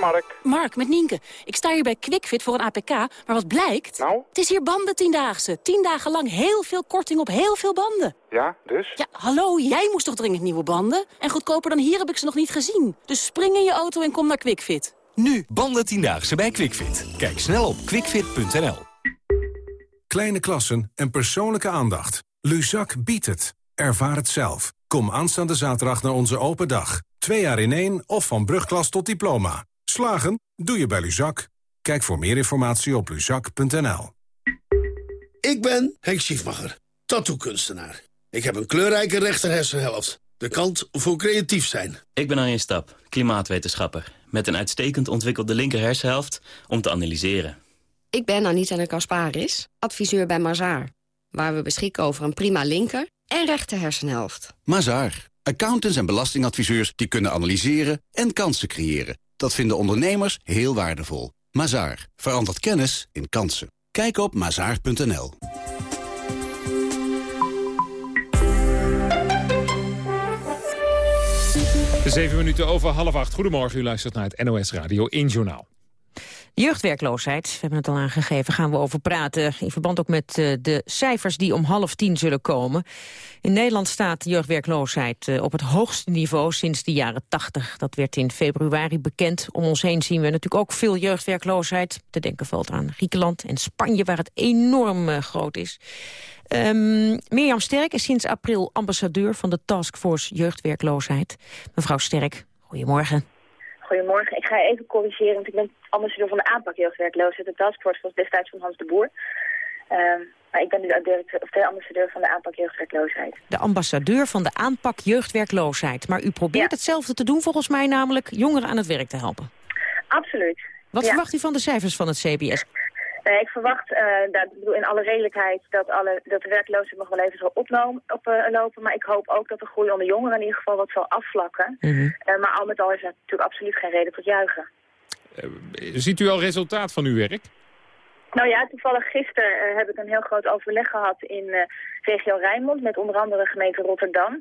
Mark. Mark, met Nienke. Ik sta hier bij QuickFit voor een APK, maar wat blijkt? Nou? Het is hier banden tiendaagse. Tien dagen lang heel veel korting op heel veel banden. Ja, dus? Ja, hallo, jij moest toch dringend nieuwe banden? En goedkoper dan hier heb ik ze nog niet gezien. Dus spring in je auto en kom naar QuickFit. Nu, banden tiendaagse bij QuickFit. Kijk snel op quickfit.nl. Kleine klassen en persoonlijke aandacht. Luzak biedt het. Ervaar het zelf. Kom aanstaande zaterdag naar onze open dag. Twee jaar in één of van brugklas tot diploma. Slagen? Doe je bij Luzak. Kijk voor meer informatie op luzak.nl. Ik ben Henk Schiefmacher, tattoo-kunstenaar. Ik heb een kleurrijke rechterhersenhelft. De kant voor creatief zijn. Ik ben Arjen Stap, klimaatwetenschapper. Met een uitstekend ontwikkelde linkerhersenhelft om te analyseren. Ik ben Anita de Kasparis, adviseur bij Mazaar. Waar we beschikken over een prima linker en rechter hersenhelft. Mazaar. Accountants en belastingadviseurs die kunnen analyseren en kansen creëren. Dat vinden ondernemers heel waardevol. Mazaar. Verandert kennis in kansen. Kijk op mazaar.nl. Zeven minuten over half acht. Goedemorgen, u luistert naar het NOS Radio 1 Journaal. Jeugdwerkloosheid, we hebben het al aangegeven, gaan we over praten. In verband ook met uh, de cijfers die om half tien zullen komen. In Nederland staat jeugdwerkloosheid uh, op het hoogste niveau sinds de jaren tachtig. Dat werd in februari bekend. Om ons heen zien we natuurlijk ook veel jeugdwerkloosheid. Te denken valt aan Griekenland en Spanje, waar het enorm uh, groot is. Um, Mirjam Sterk is sinds april ambassadeur van de Taskforce Jeugdwerkloosheid. Mevrouw Sterk, goedemorgen. Goedemorgen. Ik ga even corrigeren, want ik ben ambassadeur van de aanpak jeugdwerkloosheid. De taskforce was destijds van Hans de Boer. Um, maar ik ben nu directeur, of de ambassadeur van de aanpak jeugdwerkloosheid. De ambassadeur van de aanpak jeugdwerkloosheid. Maar u probeert ja. hetzelfde te doen volgens mij, namelijk jongeren aan het werk te helpen. Absoluut. Wat ja. verwacht u van de cijfers van het CBS? Uh, ik verwacht, uh, dat, in alle redelijkheid, dat, alle, dat de werkloosheid nog wel even zal oplopen. Op, uh, maar ik hoop ook dat de groei onder jongeren in ieder geval wat zal afvlakken. Mm -hmm. maar al met al is er natuurlijk absoluut geen reden tot juichen. ziet u al resultaat van uw werk? Nou ja, toevallig gisteren heb ik een heel groot overleg gehad in regio Rijnmond met onder andere gemeente Rotterdam.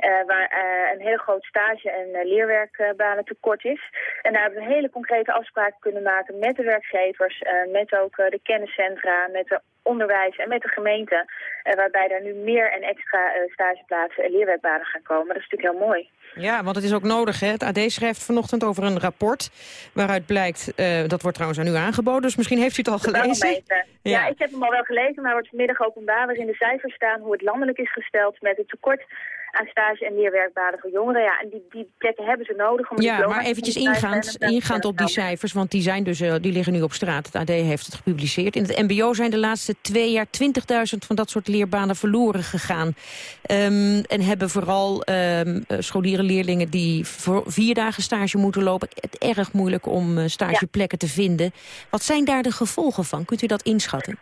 Uh, waar uh, een heel groot stage- en uh, leerwerkbanen tekort is. En daar hebben we hele concrete afspraken kunnen maken met de werkgevers, met ook de kenniscentra, met de onderwijs en met de gemeente. waarbij er nu meer en extra stageplaatsen en leerwerkbanen gaan komen. Dat is natuurlijk heel mooi. Ja, want het is ook nodig. Hè? Het AD schrijft vanochtend over een rapport waaruit blijkt, dat wordt trouwens aan u aangeboden, dus misschien heeft u het al gelezen. Ja. ja, ik heb hem al wel gelezen, maar wordt vanmiddag openbaar waarin de cijfers staan hoe het landelijk is gesteld met het tekort aan stage- en leerwerkbanen voor jongeren. Ja, en die, die plekken hebben ze nodig. Om ja, maar eventjes ingaand, ingaand op die cijfers, want die, zijn dus, uh, die liggen nu op straat. Het AD heeft het gepubliceerd. In het mbo zijn de laatste twee jaar 20.000 van dat soort leerbanen verloren gegaan. Um, en hebben vooral um, scholieren, leerlingen die voor vier dagen stage moeten lopen... het erg moeilijk om uh, stageplekken ja. te vinden. Wat zijn daar de gevolgen van? Kunt u dat inschatten?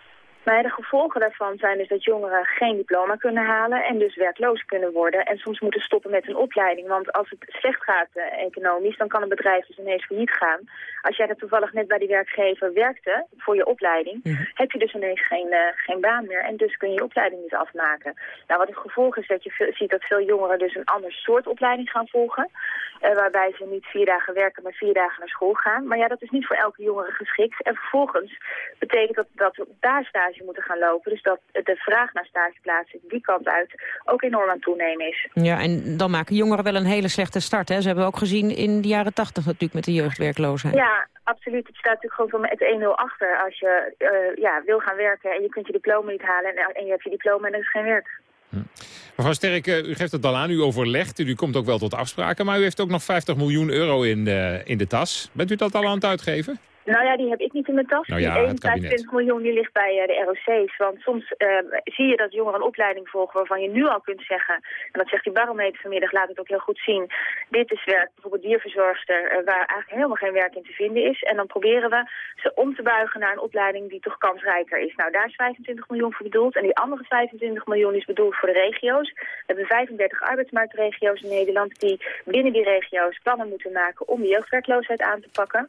Maar de gevolgen daarvan zijn dus dat jongeren geen diploma kunnen halen en dus werkloos kunnen worden. En soms moeten stoppen met hun opleiding. Want als het slecht gaat uh, economisch, dan kan een bedrijf dus ineens failliet gaan. Als jij er toevallig net bij die werkgever werkte voor je opleiding, -hmm. heb je dus ineens geen, uh, geen baan meer. En dus kun je je opleiding niet afmaken. Nou, wat het gevolg is dat je veel, ziet dat veel jongeren dus een ander soort opleiding gaan volgen. Uh, waarbij ze niet vier dagen werken, maar vier dagen naar school gaan. Maar ja, dat is niet voor elke jongere geschikt. En vervolgens betekent dat dat we daar stage moeten gaan lopen. Dus dat de vraag naar stageplaatsen die kant uit ook enorm aan toenemen is. Ja, en dan maken jongeren wel een hele slechte start. Hè? Ze hebben ook gezien in de jaren tachtig natuurlijk met de jeugdwerkloosheid. Ja, absoluut. Het staat natuurlijk gewoon met 1-0 achter. Als je uh, ja, wil gaan werken en je kunt je diploma niet halen en, en je hebt je diploma en er is geen werk. Hm. Mevrouw Sterk, u geeft het al aan, u overlegt, u komt ook wel tot afspraken... maar u heeft ook nog 50 miljoen euro in in de tas. Bent u dat al aan het uitgeven? Nou ja, die heb ik niet in mijn tas. Nou ja, die het kabinet. 25 miljoen die ligt bij eh, de ROC's. Want soms eh, zie je dat jongeren een opleiding volgen waarvan je nu al kunt zeggen... en dat zegt die barometer vanmiddag, laat het ook heel goed zien... dit is werk, bijvoorbeeld dierverzorgster, eh, waar eigenlijk helemaal geen werk in te vinden is. En dan proberen we ze om te buigen naar een opleiding die toch kansrijker is. Nou, daar is 25 miljoen voor bedoeld. En die andere 25 miljoen is bedoeld voor de regio's. We hebben 35 arbeidsmarktregio's in Nederland... die binnen die regio's plannen moeten maken om de jeugdwerkloosheid aan te pakken.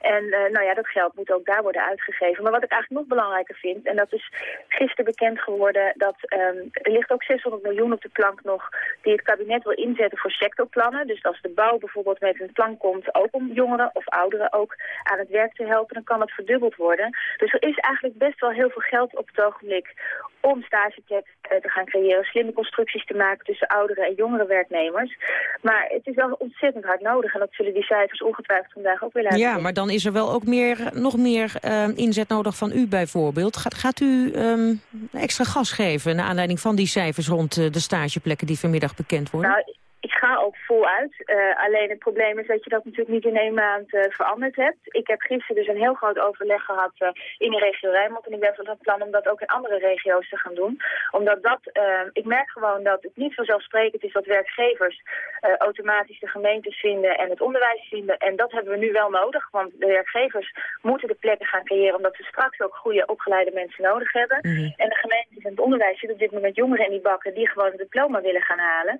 En eh, nou ja, dat geld moet ook daar worden uitgegeven. Maar wat ik eigenlijk nog belangrijker vind, en dat is gisteren bekend geworden, dat ehm, er ligt ook 600 miljoen op de plank nog die het kabinet wil inzetten voor sectorplannen. Dus als de bouw bijvoorbeeld met een plan komt, ook om jongeren of ouderen ook aan het werk te helpen, dan kan het verdubbeld worden. Dus er is eigenlijk best wel heel veel geld op het ogenblik om stageplekken eh, te gaan creëren, slimme constructies te maken tussen oudere en jongere werknemers. Maar het is wel ontzettend hard nodig en dat zullen die cijfers ongetwijfeld vandaag ook weer laten Ja, maar dan is er wel ook meer, nog meer ehm, inzet nodig van u bijvoorbeeld. Gaat, gaat u ehm, extra gas geven naar aanleiding van die cijfers rond eh, de stageplekken die vanmiddag bekend worden? Nou, ik ga ook voluit. Eh alleen het probleem is dat je dat natuurlijk niet in één maand eh, veranderd hebt. Ik heb gisteren dus een heel groot overleg gehad eh, in de regio Rijnmond. En ik ben van het plan om dat ook in andere regio's te gaan doen. Omdat dat, ik merk gewoon dat het niet vanzelfsprekend is dat werkgevers automatisch de gemeentes vinden en het onderwijs vinden. En dat hebben we nu wel nodig. Want de werkgevers moeten de plekken gaan creëren omdat ze straks ook goede opgeleide mensen nodig hebben. En de gemeentes en het onderwijs zitten op dit moment jongeren in die bakken die gewoon een diploma willen gaan halen.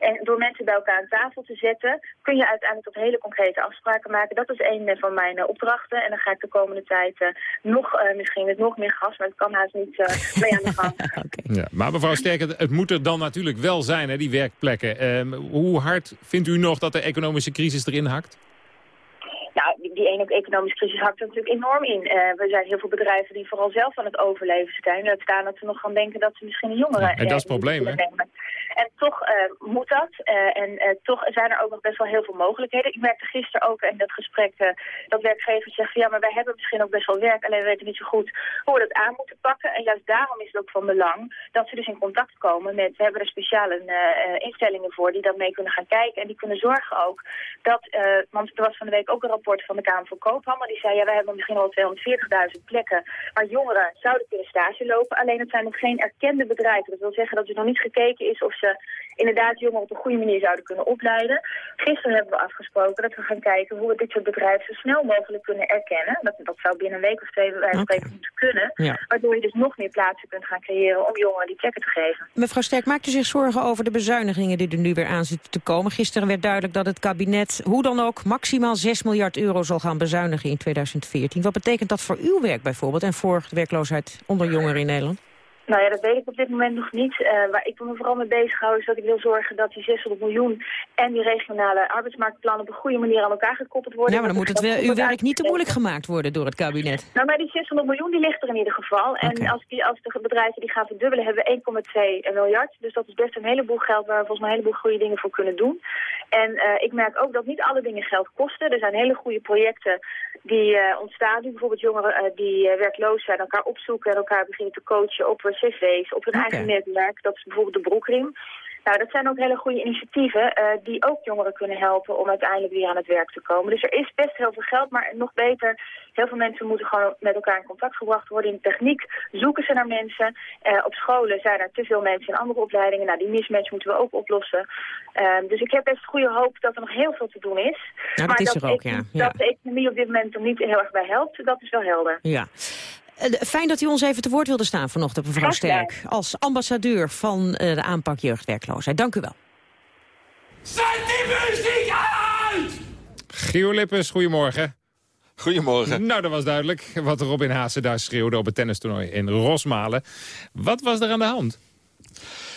En door mensen bij elkaar aan tafel te zetten, kun je uiteindelijk tot hele concrete afspraken maken. Dat is een eh, van mijn eh, opdrachten. En dan ga ik de komende tijd eh, nog, eh, misschien met nog meer gas, maar het kan haast niet eh, mee aan de gang. Ja, maar mevrouw Sterker, het moet er dan natuurlijk wel zijn, hè, die werkplekken. Ehm, hoe hard vindt u nog dat de economische crisis erin hakt? Nou, die, die ene economische crisis hakt er natuurlijk enorm in. Eh er zijn heel veel bedrijven die vooral zelf aan het overleven zijn. Laat staan dat ze nog gaan denken dat ze misschien een jongere... Ja, en dat is het eh, probleem, hè? En toch eh, moet dat. en toch zijn er ook nog best wel heel veel mogelijkheden. Ik merkte gisteren ook in dat gesprek dat werkgevers zeggen... van, ja, maar wij hebben misschien ook best wel werk... alleen we weten niet zo goed hoe we dat aan moeten pakken. En juist daarom is het ook van belang dat ze dus in contact komen met... we hebben er speciale instellingen voor die dat mee kunnen gaan kijken... en die kunnen zorgen ook dat... want er was van de week ook een rapport van de Kamer van Koophandel... die zei, ja, wij hebben misschien al 240.000 plekken... waar jongeren zouden kunnen stage lopen. Alleen het zijn nog geen erkende bedrijven. Dat wil zeggen dat er nog niet gekeken is of ze inderdaad jongeren op een goede manier zouden kunnen opleiden. Gisteren hebben we afgesproken dat we gaan kijken hoe we dit soort bedrijven zo snel mogelijk kunnen erkennen. Dat, dat zou binnen een week of twee bij wijze van spreken moeten kunnen. Ja. Waardoor je dus nog meer plaatsen kunt gaan creëren om jongeren die plekken te geven. Mevrouw Sterk, maakt u zich zorgen over de bezuinigingen die er nu weer aan zitten te komen? Gisteren werd duidelijk dat het kabinet, hoe dan ook, maximaal 6 miljard euro zal gaan bezuinigen in 2014. Wat betekent dat voor uw werk bijvoorbeeld en voor de werkloosheid onder jongeren in Nederland? Nou ja, dat weet ik op dit moment nog niet. Eh, waar ik me vooral mee bezig hou is dat ik wil zorgen dat die 600 miljoen en die regionale arbeidsmarktplannen op een goede manier aan elkaar gekoppeld worden. Ja, maar dan moet het uw werk niet te moeilijk gemaakt worden door het kabinet. Nou, maar die 600 miljoen die ligt er in ieder geval. En als, die, als de bedrijven die gaan verdubbelen, hebben we 1,2 miljard. Dus dat is best een heleboel geld waar we volgens mij een heleboel goede dingen voor kunnen doen. En eh, ik merk ook dat niet alle dingen geld kosten. Er zijn hele goede projecten die eh, ontstaan. Nu bijvoorbeeld jongeren die werkloos zijn, elkaar opzoeken en elkaar beginnen te coachen op cv's, op hun eigen netwerk. Dat is bijvoorbeeld de broekring. Nou, dat zijn ook hele goede initiatieven eh, die ook jongeren kunnen helpen om uiteindelijk weer aan het werk te komen. Dus er is best heel veel geld, maar nog beter, heel veel mensen moeten gewoon met elkaar in contact gebracht worden. In de techniek zoeken ze naar mensen. Eh, op scholen zijn er te veel mensen in andere opleidingen. Nou, die mismatch moeten we ook oplossen. Ehm, dus ik heb best goede hoop dat er nog heel veel te doen is. dat maar is dat, er ook. Ja. dat de economie op dit moment er niet heel erg bij helpt, dat is wel helder. Ja. Eh, Fijn dat u ons even te woord wilde staan vanochtend, mevrouw. Sterk. Als ambassadeur van eh, de aanpak jeugdwerkloosheid. Dank u wel. Zet die muziek uit! Gio Lippens, goedemorgen. Goedemorgen. Nou, dat was duidelijk wat Robin Haase daar schreeuwde op het tennistoernooi in Rosmalen. Wat was er aan de hand?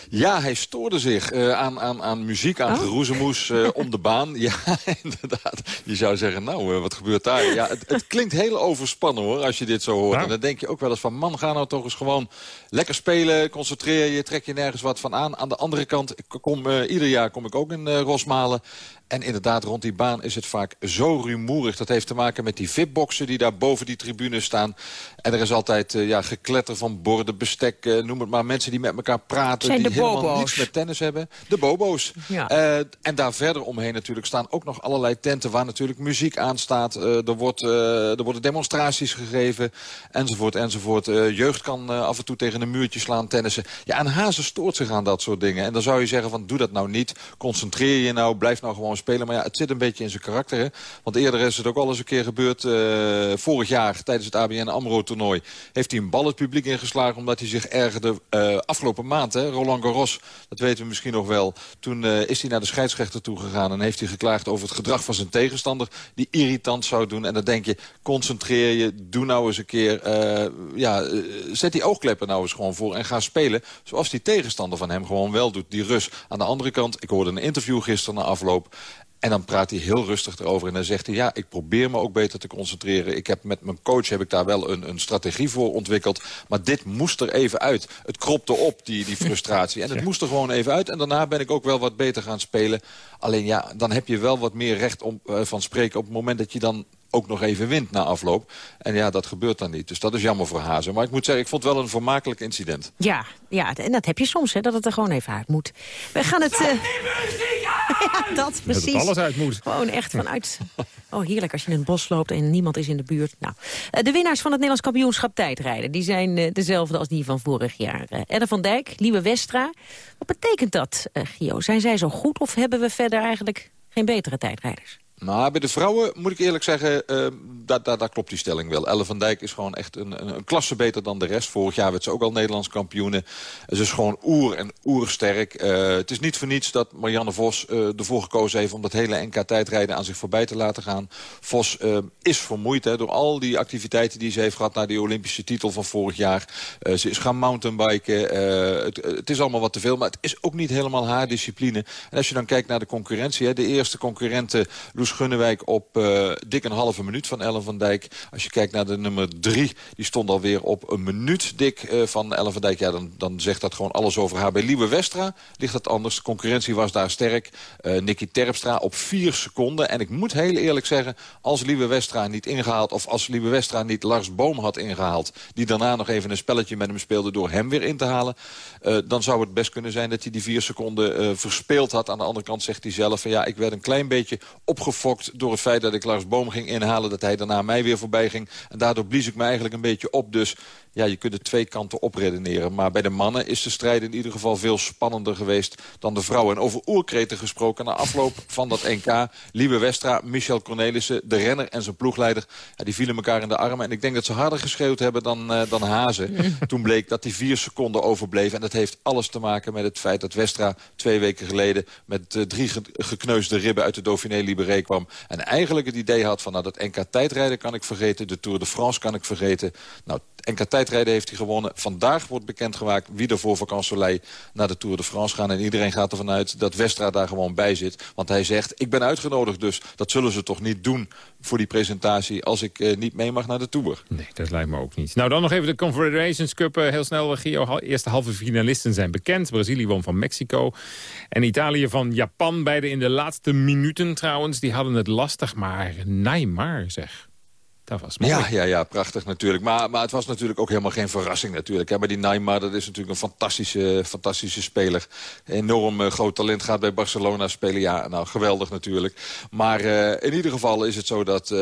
Ja, hij stoorde zich eh, aan, aan, aan muziek, aan geroezemoes eh, om de baan. Ja, inderdaad. Je zou zeggen, nou, eh, wat gebeurt daar? Ja, het, het klinkt heel overspannen hoor, als je dit zo hoort. En dan denk je ook wel eens van, man, ga nou toch eens gewoon lekker spelen. Concentreer je, trek je nergens wat van aan. Aan de andere kant, kom, ieder jaar kom ik ook in Rosmalen. En inderdaad, rond die baan is het vaak zo rumoerig. Dat heeft te maken met die VIP-boxen die daar boven die tribune staan. En er is altijd uh, ja, gekletter van borden, bestek, uh, noem het maar. Mensen die met elkaar praten, Zijn die helemaal bobo's. niets met tennis hebben. De bobo's. Ja. Uh, en daar verder omheen natuurlijk staan ook nog allerlei tenten... waar natuurlijk muziek aan staat. Er, wordt, er worden demonstraties gegeven, enzovoort, enzovoort. Jeugd kan af en toe tegen een muurtje slaan, tennissen. Ja, en Hazen stoort zich aan dat soort dingen. En dan zou je zeggen van, doe dat nou niet. Concentreer je nou, blijf nou gewoon spelen. Maar ja, het zit een beetje in zijn karakter. Hè? Want eerder is het ook al eens een keer gebeurd. Uh, vorig jaar, tijdens het ABN AMRO-toernooi... heeft hij een bal het publiek ingeslagen... omdat hij zich ergerde uh, afgelopen maand. Hè? Roland Garros, dat weten we misschien nog wel. Toen uh, is hij naar de scheidsrechter toe gegaan... en heeft hij geklaagd over het gedrag van zijn tegenstander... die irritant zou doen. En dan denk je, concentreer je, doe nou eens een keer... Ja, zet die oogkleppen nou eens gewoon voor en ga spelen... zoals die tegenstander van hem gewoon wel doet, die Rus. Aan de andere kant, ik hoorde een interview gisteren na afloop... En dan praat hij heel rustig erover. En dan zegt hij, ja, ik probeer me ook beter te concentreren. Ik heb met mijn coach heb ik daar wel een, een strategie voor ontwikkeld. Maar dit moest er even uit. Het kropte op, die, die frustratie. En het moest er gewoon even uit. En daarna ben ik ook wel wat beter gaan spelen. Alleen ja, dan heb je wel wat meer recht om, uh, van spreken... op het moment dat je dan ook nog even wint na afloop. En ja, dat gebeurt dan niet. Dus dat is jammer voor Hazen. Maar ik moet zeggen, ik vond het wel een vermakelijk incident. Ja, ja en dat heb je soms, hè, dat het er gewoon even uit moet. We gaan het... Uh... ja, dat precies. Dat het alles uit moet. Gewoon echt vanuit... Oh, heerlijk als je in het bos loopt en niemand is in de buurt. Nou, de winnaars van het Nederlands kampioenschap tijdrijden... die zijn uh, dezelfde als die van vorig jaar. Edda van Dijk, Lieve Westra. Wat betekent dat, Gio? Zijn zij zo goed of hebben we verder eigenlijk geen betere tijdrijders? Nou, bij de vrouwen moet ik eerlijk zeggen, uh, daar, klopt die stelling wel. Elle van Dijk is gewoon echt een, een, een, klasse beter dan de rest. Vorig jaar werd ze ook al Nederlands kampioene. Ze is gewoon oer en oersterk. Uh, het is niet voor niets dat Marianne Vos uh, ervoor gekozen heeft... om dat hele NK-tijdrijden aan zich voorbij te laten gaan. Vos is vermoeid hè, door al die activiteiten die ze heeft gehad... na die Olympische titel van vorig jaar. ze is gaan mountainbiken. Het, het, is allemaal wat te veel, maar het is ook niet helemaal haar discipline. En als je dan kijkt naar de concurrentie... Hè, de eerste concurrenten... Loes Gunnewijk op uh, dik een halve minuut van Ellen van Dijk. Als je kijkt naar de nummer drie, die stond alweer op een minuut dik uh, van Ellen van Dijk. Ja, dan, dan zegt dat gewoon alles over haar. Bij Liewe Westra ligt dat anders. De concurrentie was daar sterk. Uh, Nicky Terpstra op vier seconden. En ik moet heel eerlijk zeggen, als Liewe Westra niet ingehaald... of als Liewe Westra niet Lars Boom had ingehaald... die daarna nog even een spelletje met hem speelde door hem weer in te halen... dan zou het best kunnen zijn dat hij die vier seconden verspeeld had. Aan de andere kant zegt hij zelf van ja, ik werd een klein beetje door het feit dat ik Lars Boom ging inhalen... dat hij daarna mij weer voorbij ging. En daardoor blies ik me eigenlijk een beetje op. Dus ja, je kunt er twee kanten op redeneren. Maar bij de mannen is de strijd in ieder geval veel spannender geweest dan de vrouwen. En over oerkreten gesproken na afloop van dat NK... Liebe Westra, Michel Cornelissen, de renner en zijn ploegleider... Ja, die vielen elkaar in de armen. En ik denk dat ze harder geschreeuwd hebben dan, uh, dan Hazen. Toen bleek dat die vier seconden overbleef. En dat heeft alles te maken met het feit dat Westra twee weken geleden... met uh, drie ge gekneusde ribben uit de Dauphiné Libéré kwam. En eigenlijk het idee had van nou, dat NK tijdrijden kan ik vergeten... de Tour de France kan ik vergeten. Nou, NK tijdrijden heeft hij gewonnen. Vandaag wordt bekendgemaakt wie er voor vakantie naar de Tour de France gaan. En iedereen gaat ervan uit dat Westra daar gewoon bij zit. Want hij zegt, ik ben uitgenodigd dus. Dat zullen ze toch niet doen voor die presentatie... als ik uh, niet mee mag naar de Tour. Nee, dat lijkt me ook niet. Nou, dan nog even de Confederations Cup. Uh, heel snel, Gio. Eerste halve finalisten zijn bekend. Brazilië won van Mexico. En Italië van Japan. Beide in de laatste minuten trouwens. Die hadden het lastig, maar Neymar zeg... Dat was mooi. Ja, ja, ja, prachtig natuurlijk. Maar, maar het was natuurlijk ook helemaal geen verrassing natuurlijk. Hè. Maar die Neymar, dat is natuurlijk een fantastische, fantastische speler. Enorm uh, groot talent, gaat bij Barcelona spelen. Ja, nou, geweldig natuurlijk. Maar uh, in ieder geval is het zo dat uh,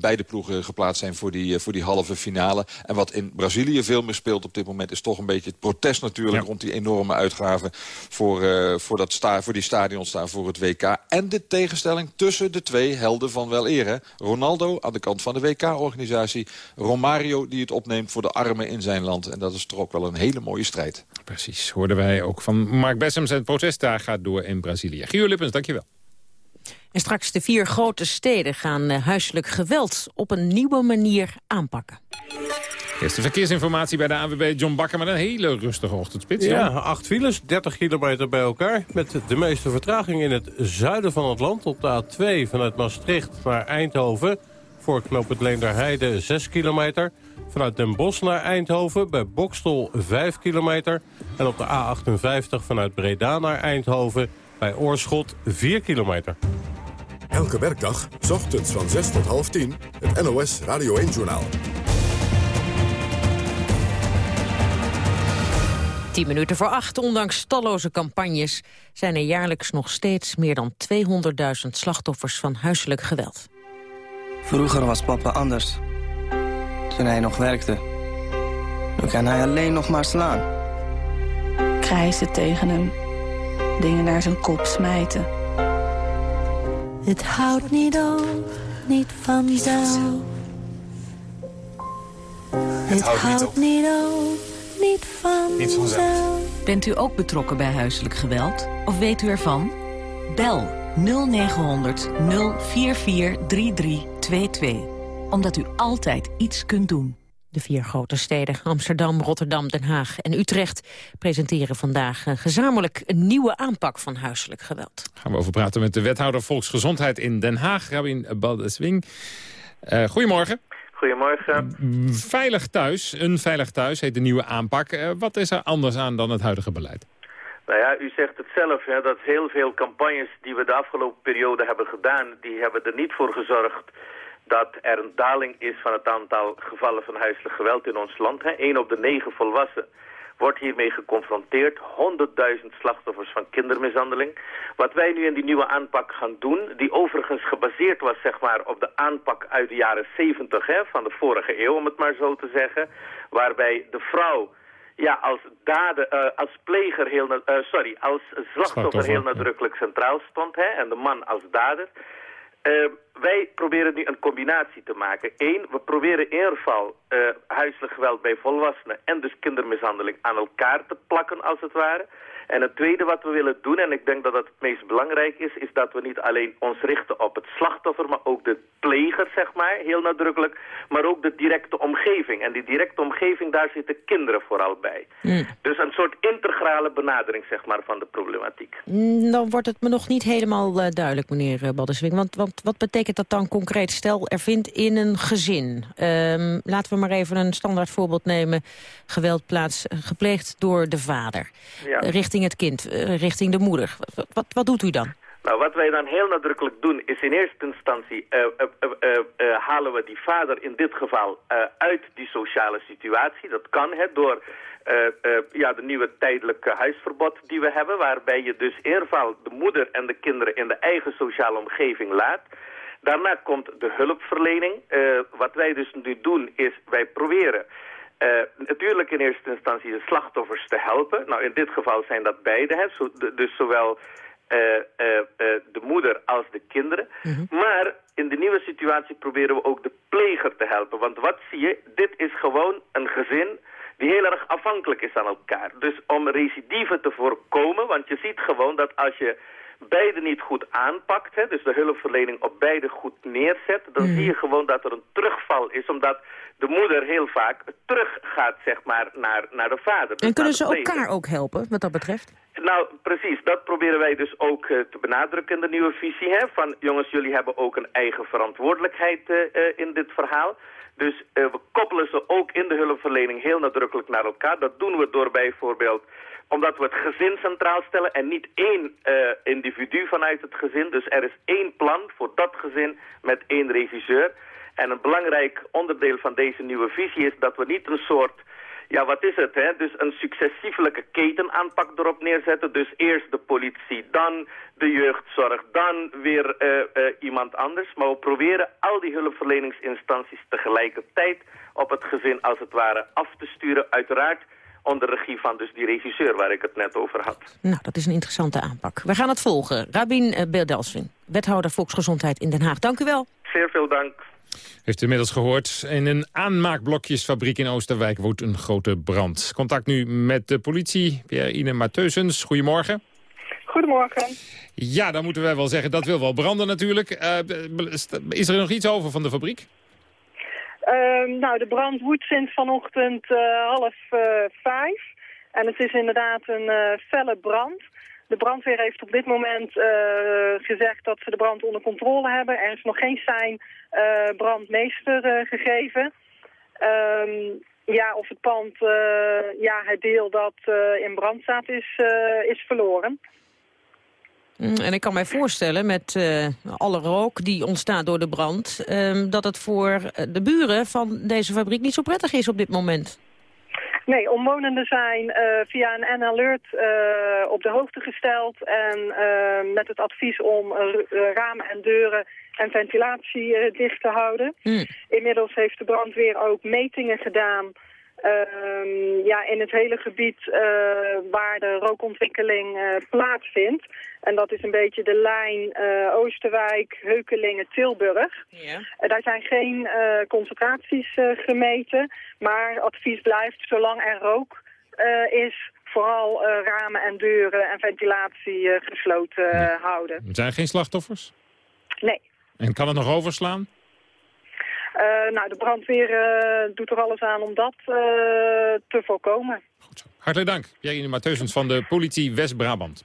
beide ploegen geplaatst zijn voor die, voor die halve finale. En wat in Brazilië veel meer speelt op dit moment... is toch een beetje het protest natuurlijk... Ja. rond die enorme uitgaven voor, voor, dat sta, voor die stadions daar voor het WK. En de tegenstelling tussen de twee helden van wel eer. Hè. Ronaldo aan de kant van van de WK-organisatie. Romario die het opneemt voor de armen in zijn land. En dat is toch ook wel een hele mooie strijd. Precies, hoorden wij ook van Mark Bessem. Zijn protestdaag gaat door in Brazilië. Gio Lippens, dankjewel. En straks de vier grote steden gaan huiselijk geweld op een nieuwe manier aanpakken. Eerste verkeersinformatie bij de AWB John Bakker met een hele rustige ochtendspits. Ja, acht files, 30 kilometer bij elkaar. Met de meeste vertraging in het zuiden van het land. Op de A2 vanuit Maastricht naar Eindhoven voor knooppunt Leenderheide 6 kilometer. Vanuit Den Bosch naar Eindhoven bij Bokstel 5 kilometer. En op de A58 vanuit Breda naar Eindhoven bij Oorschot 4 kilometer. Elke werkdag, s ochtends van 6 tot half 10, het NOS Radio 1-journaal. 10 minuten voor acht, ondanks talloze campagnes... zijn er jaarlijks nog steeds meer dan 200.000 slachtoffers van huiselijk geweld. Vroeger was papa anders. Toen hij nog werkte. Nu kan hij alleen nog maar slaan. Krijzen tegen hem. Dingen naar zijn kop smijten. Het houdt niet op, niet vanzelf. Het houdt niet op, niet vanzelf. Bent u ook betrokken bij huiselijk geweld? Of weet u ervan? Bel 0900 044 3322. Omdat u altijd iets kunt doen. De vier grote steden Amsterdam, Rotterdam, Den Haag en Utrecht... presenteren vandaag eh, gezamenlijk een nieuwe aanpak van huiselijk geweld. Gaan we over praten met de wethouder Volksgezondheid in Den Haag, Rabin Baldeswing. Uh, goedemorgen. Goedemorgen. Veilig thuis, een veilig thuis heet de nieuwe aanpak. Uh, wat is er anders aan dan het huidige beleid? Nou ja, u zegt het zelf, hè, dat heel veel campagnes die we de afgelopen periode hebben gedaan... die hebben er niet voor gezorgd dat er een daling is van het aantal gevallen van huiselijk geweld in ons land. Hè. Eén op de negen volwassenen wordt hiermee geconfronteerd. 100.000 slachtoffers van kindermishandeling. Wat wij nu in die nieuwe aanpak gaan doen, die overigens gebaseerd was zeg maar, op de aanpak uit de jaren 70 hè, van de vorige eeuw, om het maar zo te zeggen. Waarbij de vrouw ja, als, dader, uh, als pleger heel, uh, sorry, als slachtoffer heel nadrukkelijk centraal stond hè, en de man als dader. Uh, wij proberen nu een combinatie te maken. Eén, we proberen in ieder geval huiselijk geweld bij volwassenen en dus kindermishandeling aan elkaar te plakken als het ware. En het tweede wat we willen doen, en ik denk dat dat het meest belangrijk is, is dat we niet alleen ons richten op het slachtoffer, maar ook de pleger, zeg maar, heel nadrukkelijk, maar ook de directe omgeving. En die directe omgeving, daar zitten kinderen vooral bij. Mm. Dus een soort integrale benadering, zeg maar, van de problematiek. Mm, dan wordt het me nog niet helemaal uh, duidelijk, meneer uh, Balderswing. Want, want wat betekent dat dan concreet? Stel, er vindt in een gezin, um, laten we maar even een standaard voorbeeld nemen, geweld plaats uh, gepleegd door de vader. Ja. richting het kind, richting de moeder. Wat, wat doet u dan? Nou, wat wij dan heel nadrukkelijk doen is in eerste instantie uh, uh, halen we die vader in dit geval uit die sociale situatie. Dat kan hè, door ja, de nieuwe tijdelijke huisverbod die we hebben, waarbij je dus geval de moeder en de kinderen in de eigen sociale omgeving laat. Daarna komt de hulpverlening. wat wij dus nu doen is, wij proberen uh, natuurlijk in eerste instantie de slachtoffers te helpen. Nou, in dit geval zijn dat beide, hè, zo, dus zowel uh, uh, de moeder als de kinderen. Mm -hmm. Maar in de nieuwe situatie proberen we ook de pleger te helpen. Want wat zie je? Dit is gewoon een gezin die heel erg afhankelijk is aan elkaar. Dus om recidive te voorkomen, want je ziet gewoon dat als je beide niet goed aanpakt, hè, dus de hulpverlening op beide goed neerzet, dan mm. zie je gewoon dat er een terugval is, omdat de moeder heel vaak teruggaat zeg maar, naar, naar de vader. En kunnen ze elkaar ook helpen, wat dat betreft? Nou, precies. Dat proberen wij dus ook uh, te benadrukken in de nieuwe visie. Hè? Van, jongens, jullie hebben ook een eigen verantwoordelijkheid uh, uh, in dit verhaal. Dus we koppelen ze ook in de hulpverlening heel nadrukkelijk naar elkaar. Dat doen we door bijvoorbeeld omdat we het gezin centraal stellen en niet één uh, individu vanuit het gezin. Dus er is één plan voor dat gezin met één regisseur. En een belangrijk onderdeel van deze nieuwe visie is dat we niet een soort... Ja, wat is het, hè? Dus een successievelijke ketenaanpak erop neerzetten. Dus eerst de politie, dan de jeugdzorg, dan weer uh, uh, iemand anders. Maar we proberen al die hulpverleningsinstanties tegelijkertijd op het gezin als het ware af te sturen. Uiteraard onder regie van dus die regisseur waar ik het net over had. Nou, dat is een interessante aanpak. We gaan het volgen. Rabin uh, Beeldelswin, wethouder Volksgezondheid in Den Haag. Dank u wel. Zeer veel dank. Heeft u inmiddels gehoord, in een aanmaakblokjesfabriek in Oosterwijk woedt een grote brand. Contact nu met de politie, Pierre-Ine Mateusens. Goedemorgen. Goedemorgen. Ja, dan moeten wij wel zeggen, dat wil wel branden natuurlijk. Uh, is er nog iets over van de fabriek? Uh, nou, de brand woedt sinds vanochtend uh, half uh, vijf. En het is inderdaad een felle brand. De brandweer heeft op dit moment gezegd dat ze de brand onder controle hebben. Er is nog geen sein brandmeester gegeven. Um, ja, of het pand, ja, het deel dat in brand staat, is, is verloren. Mm, En ik kan mij voorstellen, met eh, alle rook die ontstaat door de brand... ehm, dat het voor eh, de buren van deze fabriek niet zo prettig is op dit moment. Nee, omwonenden zijn eh, via een N-alert op de hoogte gesteld en met het advies om ramen en deuren en ventilatie dicht te houden. Inmiddels heeft de brandweer ook metingen gedaan ehm, ja, in het hele gebied waar de rookontwikkeling plaatsvindt. En dat is een beetje de lijn eh, Oosterwijk, Heukelingen, Tilburg. Eh, daar zijn geen eh, concentraties eh, gemeten, maar advies blijft zolang er rook eh, is, vooral eh, ramen en deuren en ventilatie eh, gesloten houden. Er zijn geen slachtoffers? Nee. En kan het nog overslaan? Eh, nou, de brandweer eh, doet er alles aan om dat eh, te voorkomen. Hartelijk dank. Jerine Matheusens van de politie West-Brabant.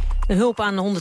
De hulp aan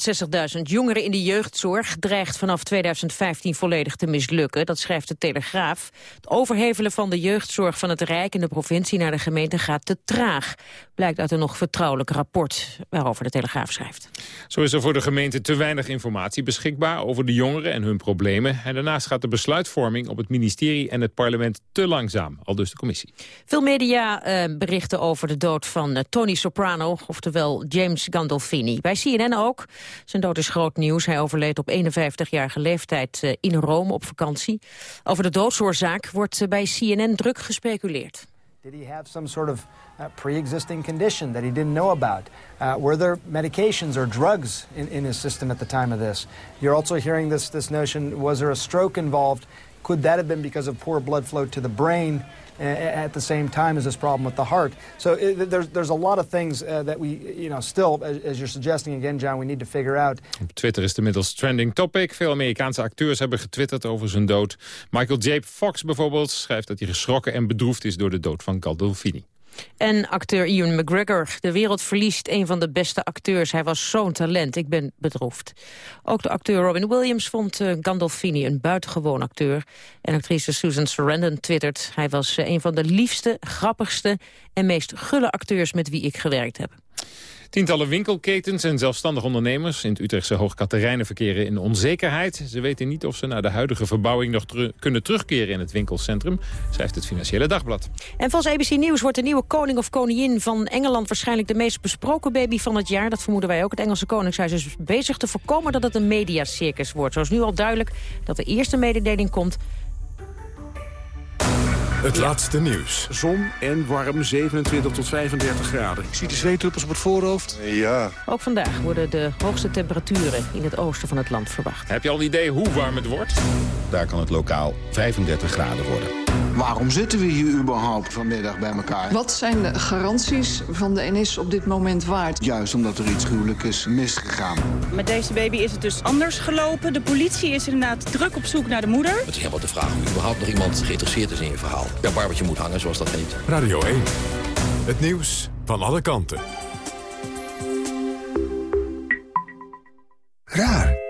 160.000 jongeren in de jeugdzorg dreigt vanaf 2015 volledig te mislukken. Dat schrijft de Telegraaf. Het overhevelen van de jeugdzorg van het Rijk en de provincie naar de gemeente gaat te traag. Blijkt uit een nog vertrouwelijk rapport waarover de Telegraaf schrijft. Zo is er voor de gemeente te weinig informatie beschikbaar over de jongeren en hun problemen. En daarnaast gaat de besluitvorming op het ministerie en het parlement te langzaam, al dus de commissie. Veel media eh, berichten over de dood van eh, Tony Soprano, oftewel James Gandolfini. Bij CNN ook. Zijn dood is groot nieuws. Hij overleed op 51-jarige leeftijd eh, in Rome op vakantie. Over de doodsoorzaak wordt eh, bij CNN druk gespeculeerd. Did he have some sort of uh, pre-existing condition that he didn't know about? Uh, were there medications or drugs in, in his system at the time of this? You're also hearing this, this notion, was there a stroke involved? Could that have been because of poor blood flow to the brain uh, at the same time as this problem with the heart? So it, there's, there's a lot of things uh, that we, you know, still, as, as you're suggesting again, John, we need to figure out. Op Twitter is het inmiddels trending topic. Veel Amerikaanse acteurs hebben getwitterd over zijn dood. Michael J. Fox bijvoorbeeld schrijft dat hij geschrokken en bedroefd is door de dood van Gandolfini. En acteur Ian McGregor. De wereld verliest een van de beste acteurs. Hij was zo'n talent. Ik ben bedroefd. Ook de acteur Robin Williams vond eh, Gandolfini een buitengewoon acteur. En actrice Susan Sarandon twittert... hij was eh, een van de liefste, grappigste en meest gulle acteurs... met wie ik gewerkt heb. Tientallen winkelketens en zelfstandig ondernemers in het Utrechtse Hoogkaterijnen verkeren in onzekerheid. Ze weten niet of ze naar de huidige verbouwing nog kunnen terugkeren in het winkelcentrum, schrijft het Financiële Dagblad. En volgens ABC Nieuws wordt de nieuwe koning of koningin van Engeland... waarschijnlijk de meest besproken baby van het jaar. Dat vermoeden wij ook. Het Engelse Koningshuis is bezig te voorkomen dat het een mediacircus wordt. Zo is nu al duidelijk dat de eerste mededeling komt Het laatste nieuws. Zon en warm, 27 tot 35 graden. Ik zie de zweetruppels op het voorhoofd. Ja. Ook vandaag worden de hoogste temperaturen in het oosten van het land verwacht. Heb je al een idee hoe warm het wordt? Daar kan het lokaal 35 graden worden. Waarom zitten we hier überhaupt vanmiddag bij elkaar? Wat zijn de garanties van de NS op dit moment waard? Juist omdat er iets gruwelijk is misgegaan. Met deze baby is het dus anders gelopen. De politie is inderdaad druk op zoek naar de moeder. Het is helemaal de vraag of überhaupt nog iemand geïnteresseerd is in je verhaal. Ja, waar wat je moet hangen, zoals dat heet. Radio 1. Het nieuws van alle kanten. Raar.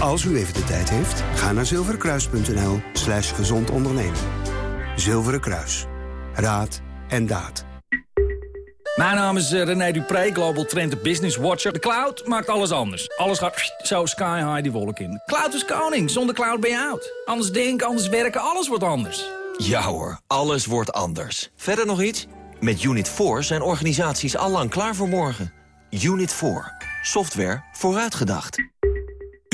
Als u even de tijd heeft, ga naar zilverenkruis.nl slash gezond ondernemen. Zilveren Kruis. Raad en daad. Mijn naam is eh, René Dupré, Global Trend Business Watcher. De cloud maakt alles anders. Alles gaat zo sky high die wolk in. Cloud is koning, zonder cloud ben je oud. Anders denken, anders werken, alles wordt anders. Ja hoor, alles wordt anders. Verder nog iets? Met Unit 4 zijn organisaties allang klaar voor morgen. Unit 4. Software vooruitgedacht.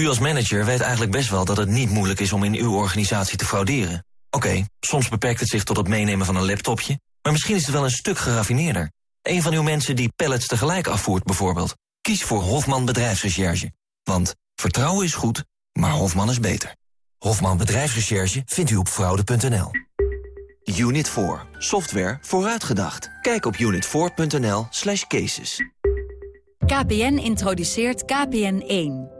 U als manager weet eigenlijk best wel dat het niet moeilijk is om in uw organisatie te frauderen. Oké, soms beperkt het zich tot het meenemen van een laptopje, maar misschien is het wel een stuk geraffineerder. Een van uw mensen die pallets tegelijk afvoert bijvoorbeeld. Kies voor Hofman Bedrijfsrecherche. Want vertrouwen is goed, maar Hofman is beter. Hofman Bedrijfsrecherche vindt u op fraude.nl. Unit 4. Software vooruitgedacht. Kijk op unit4.nl slash cases. KPN introduceert KPN1.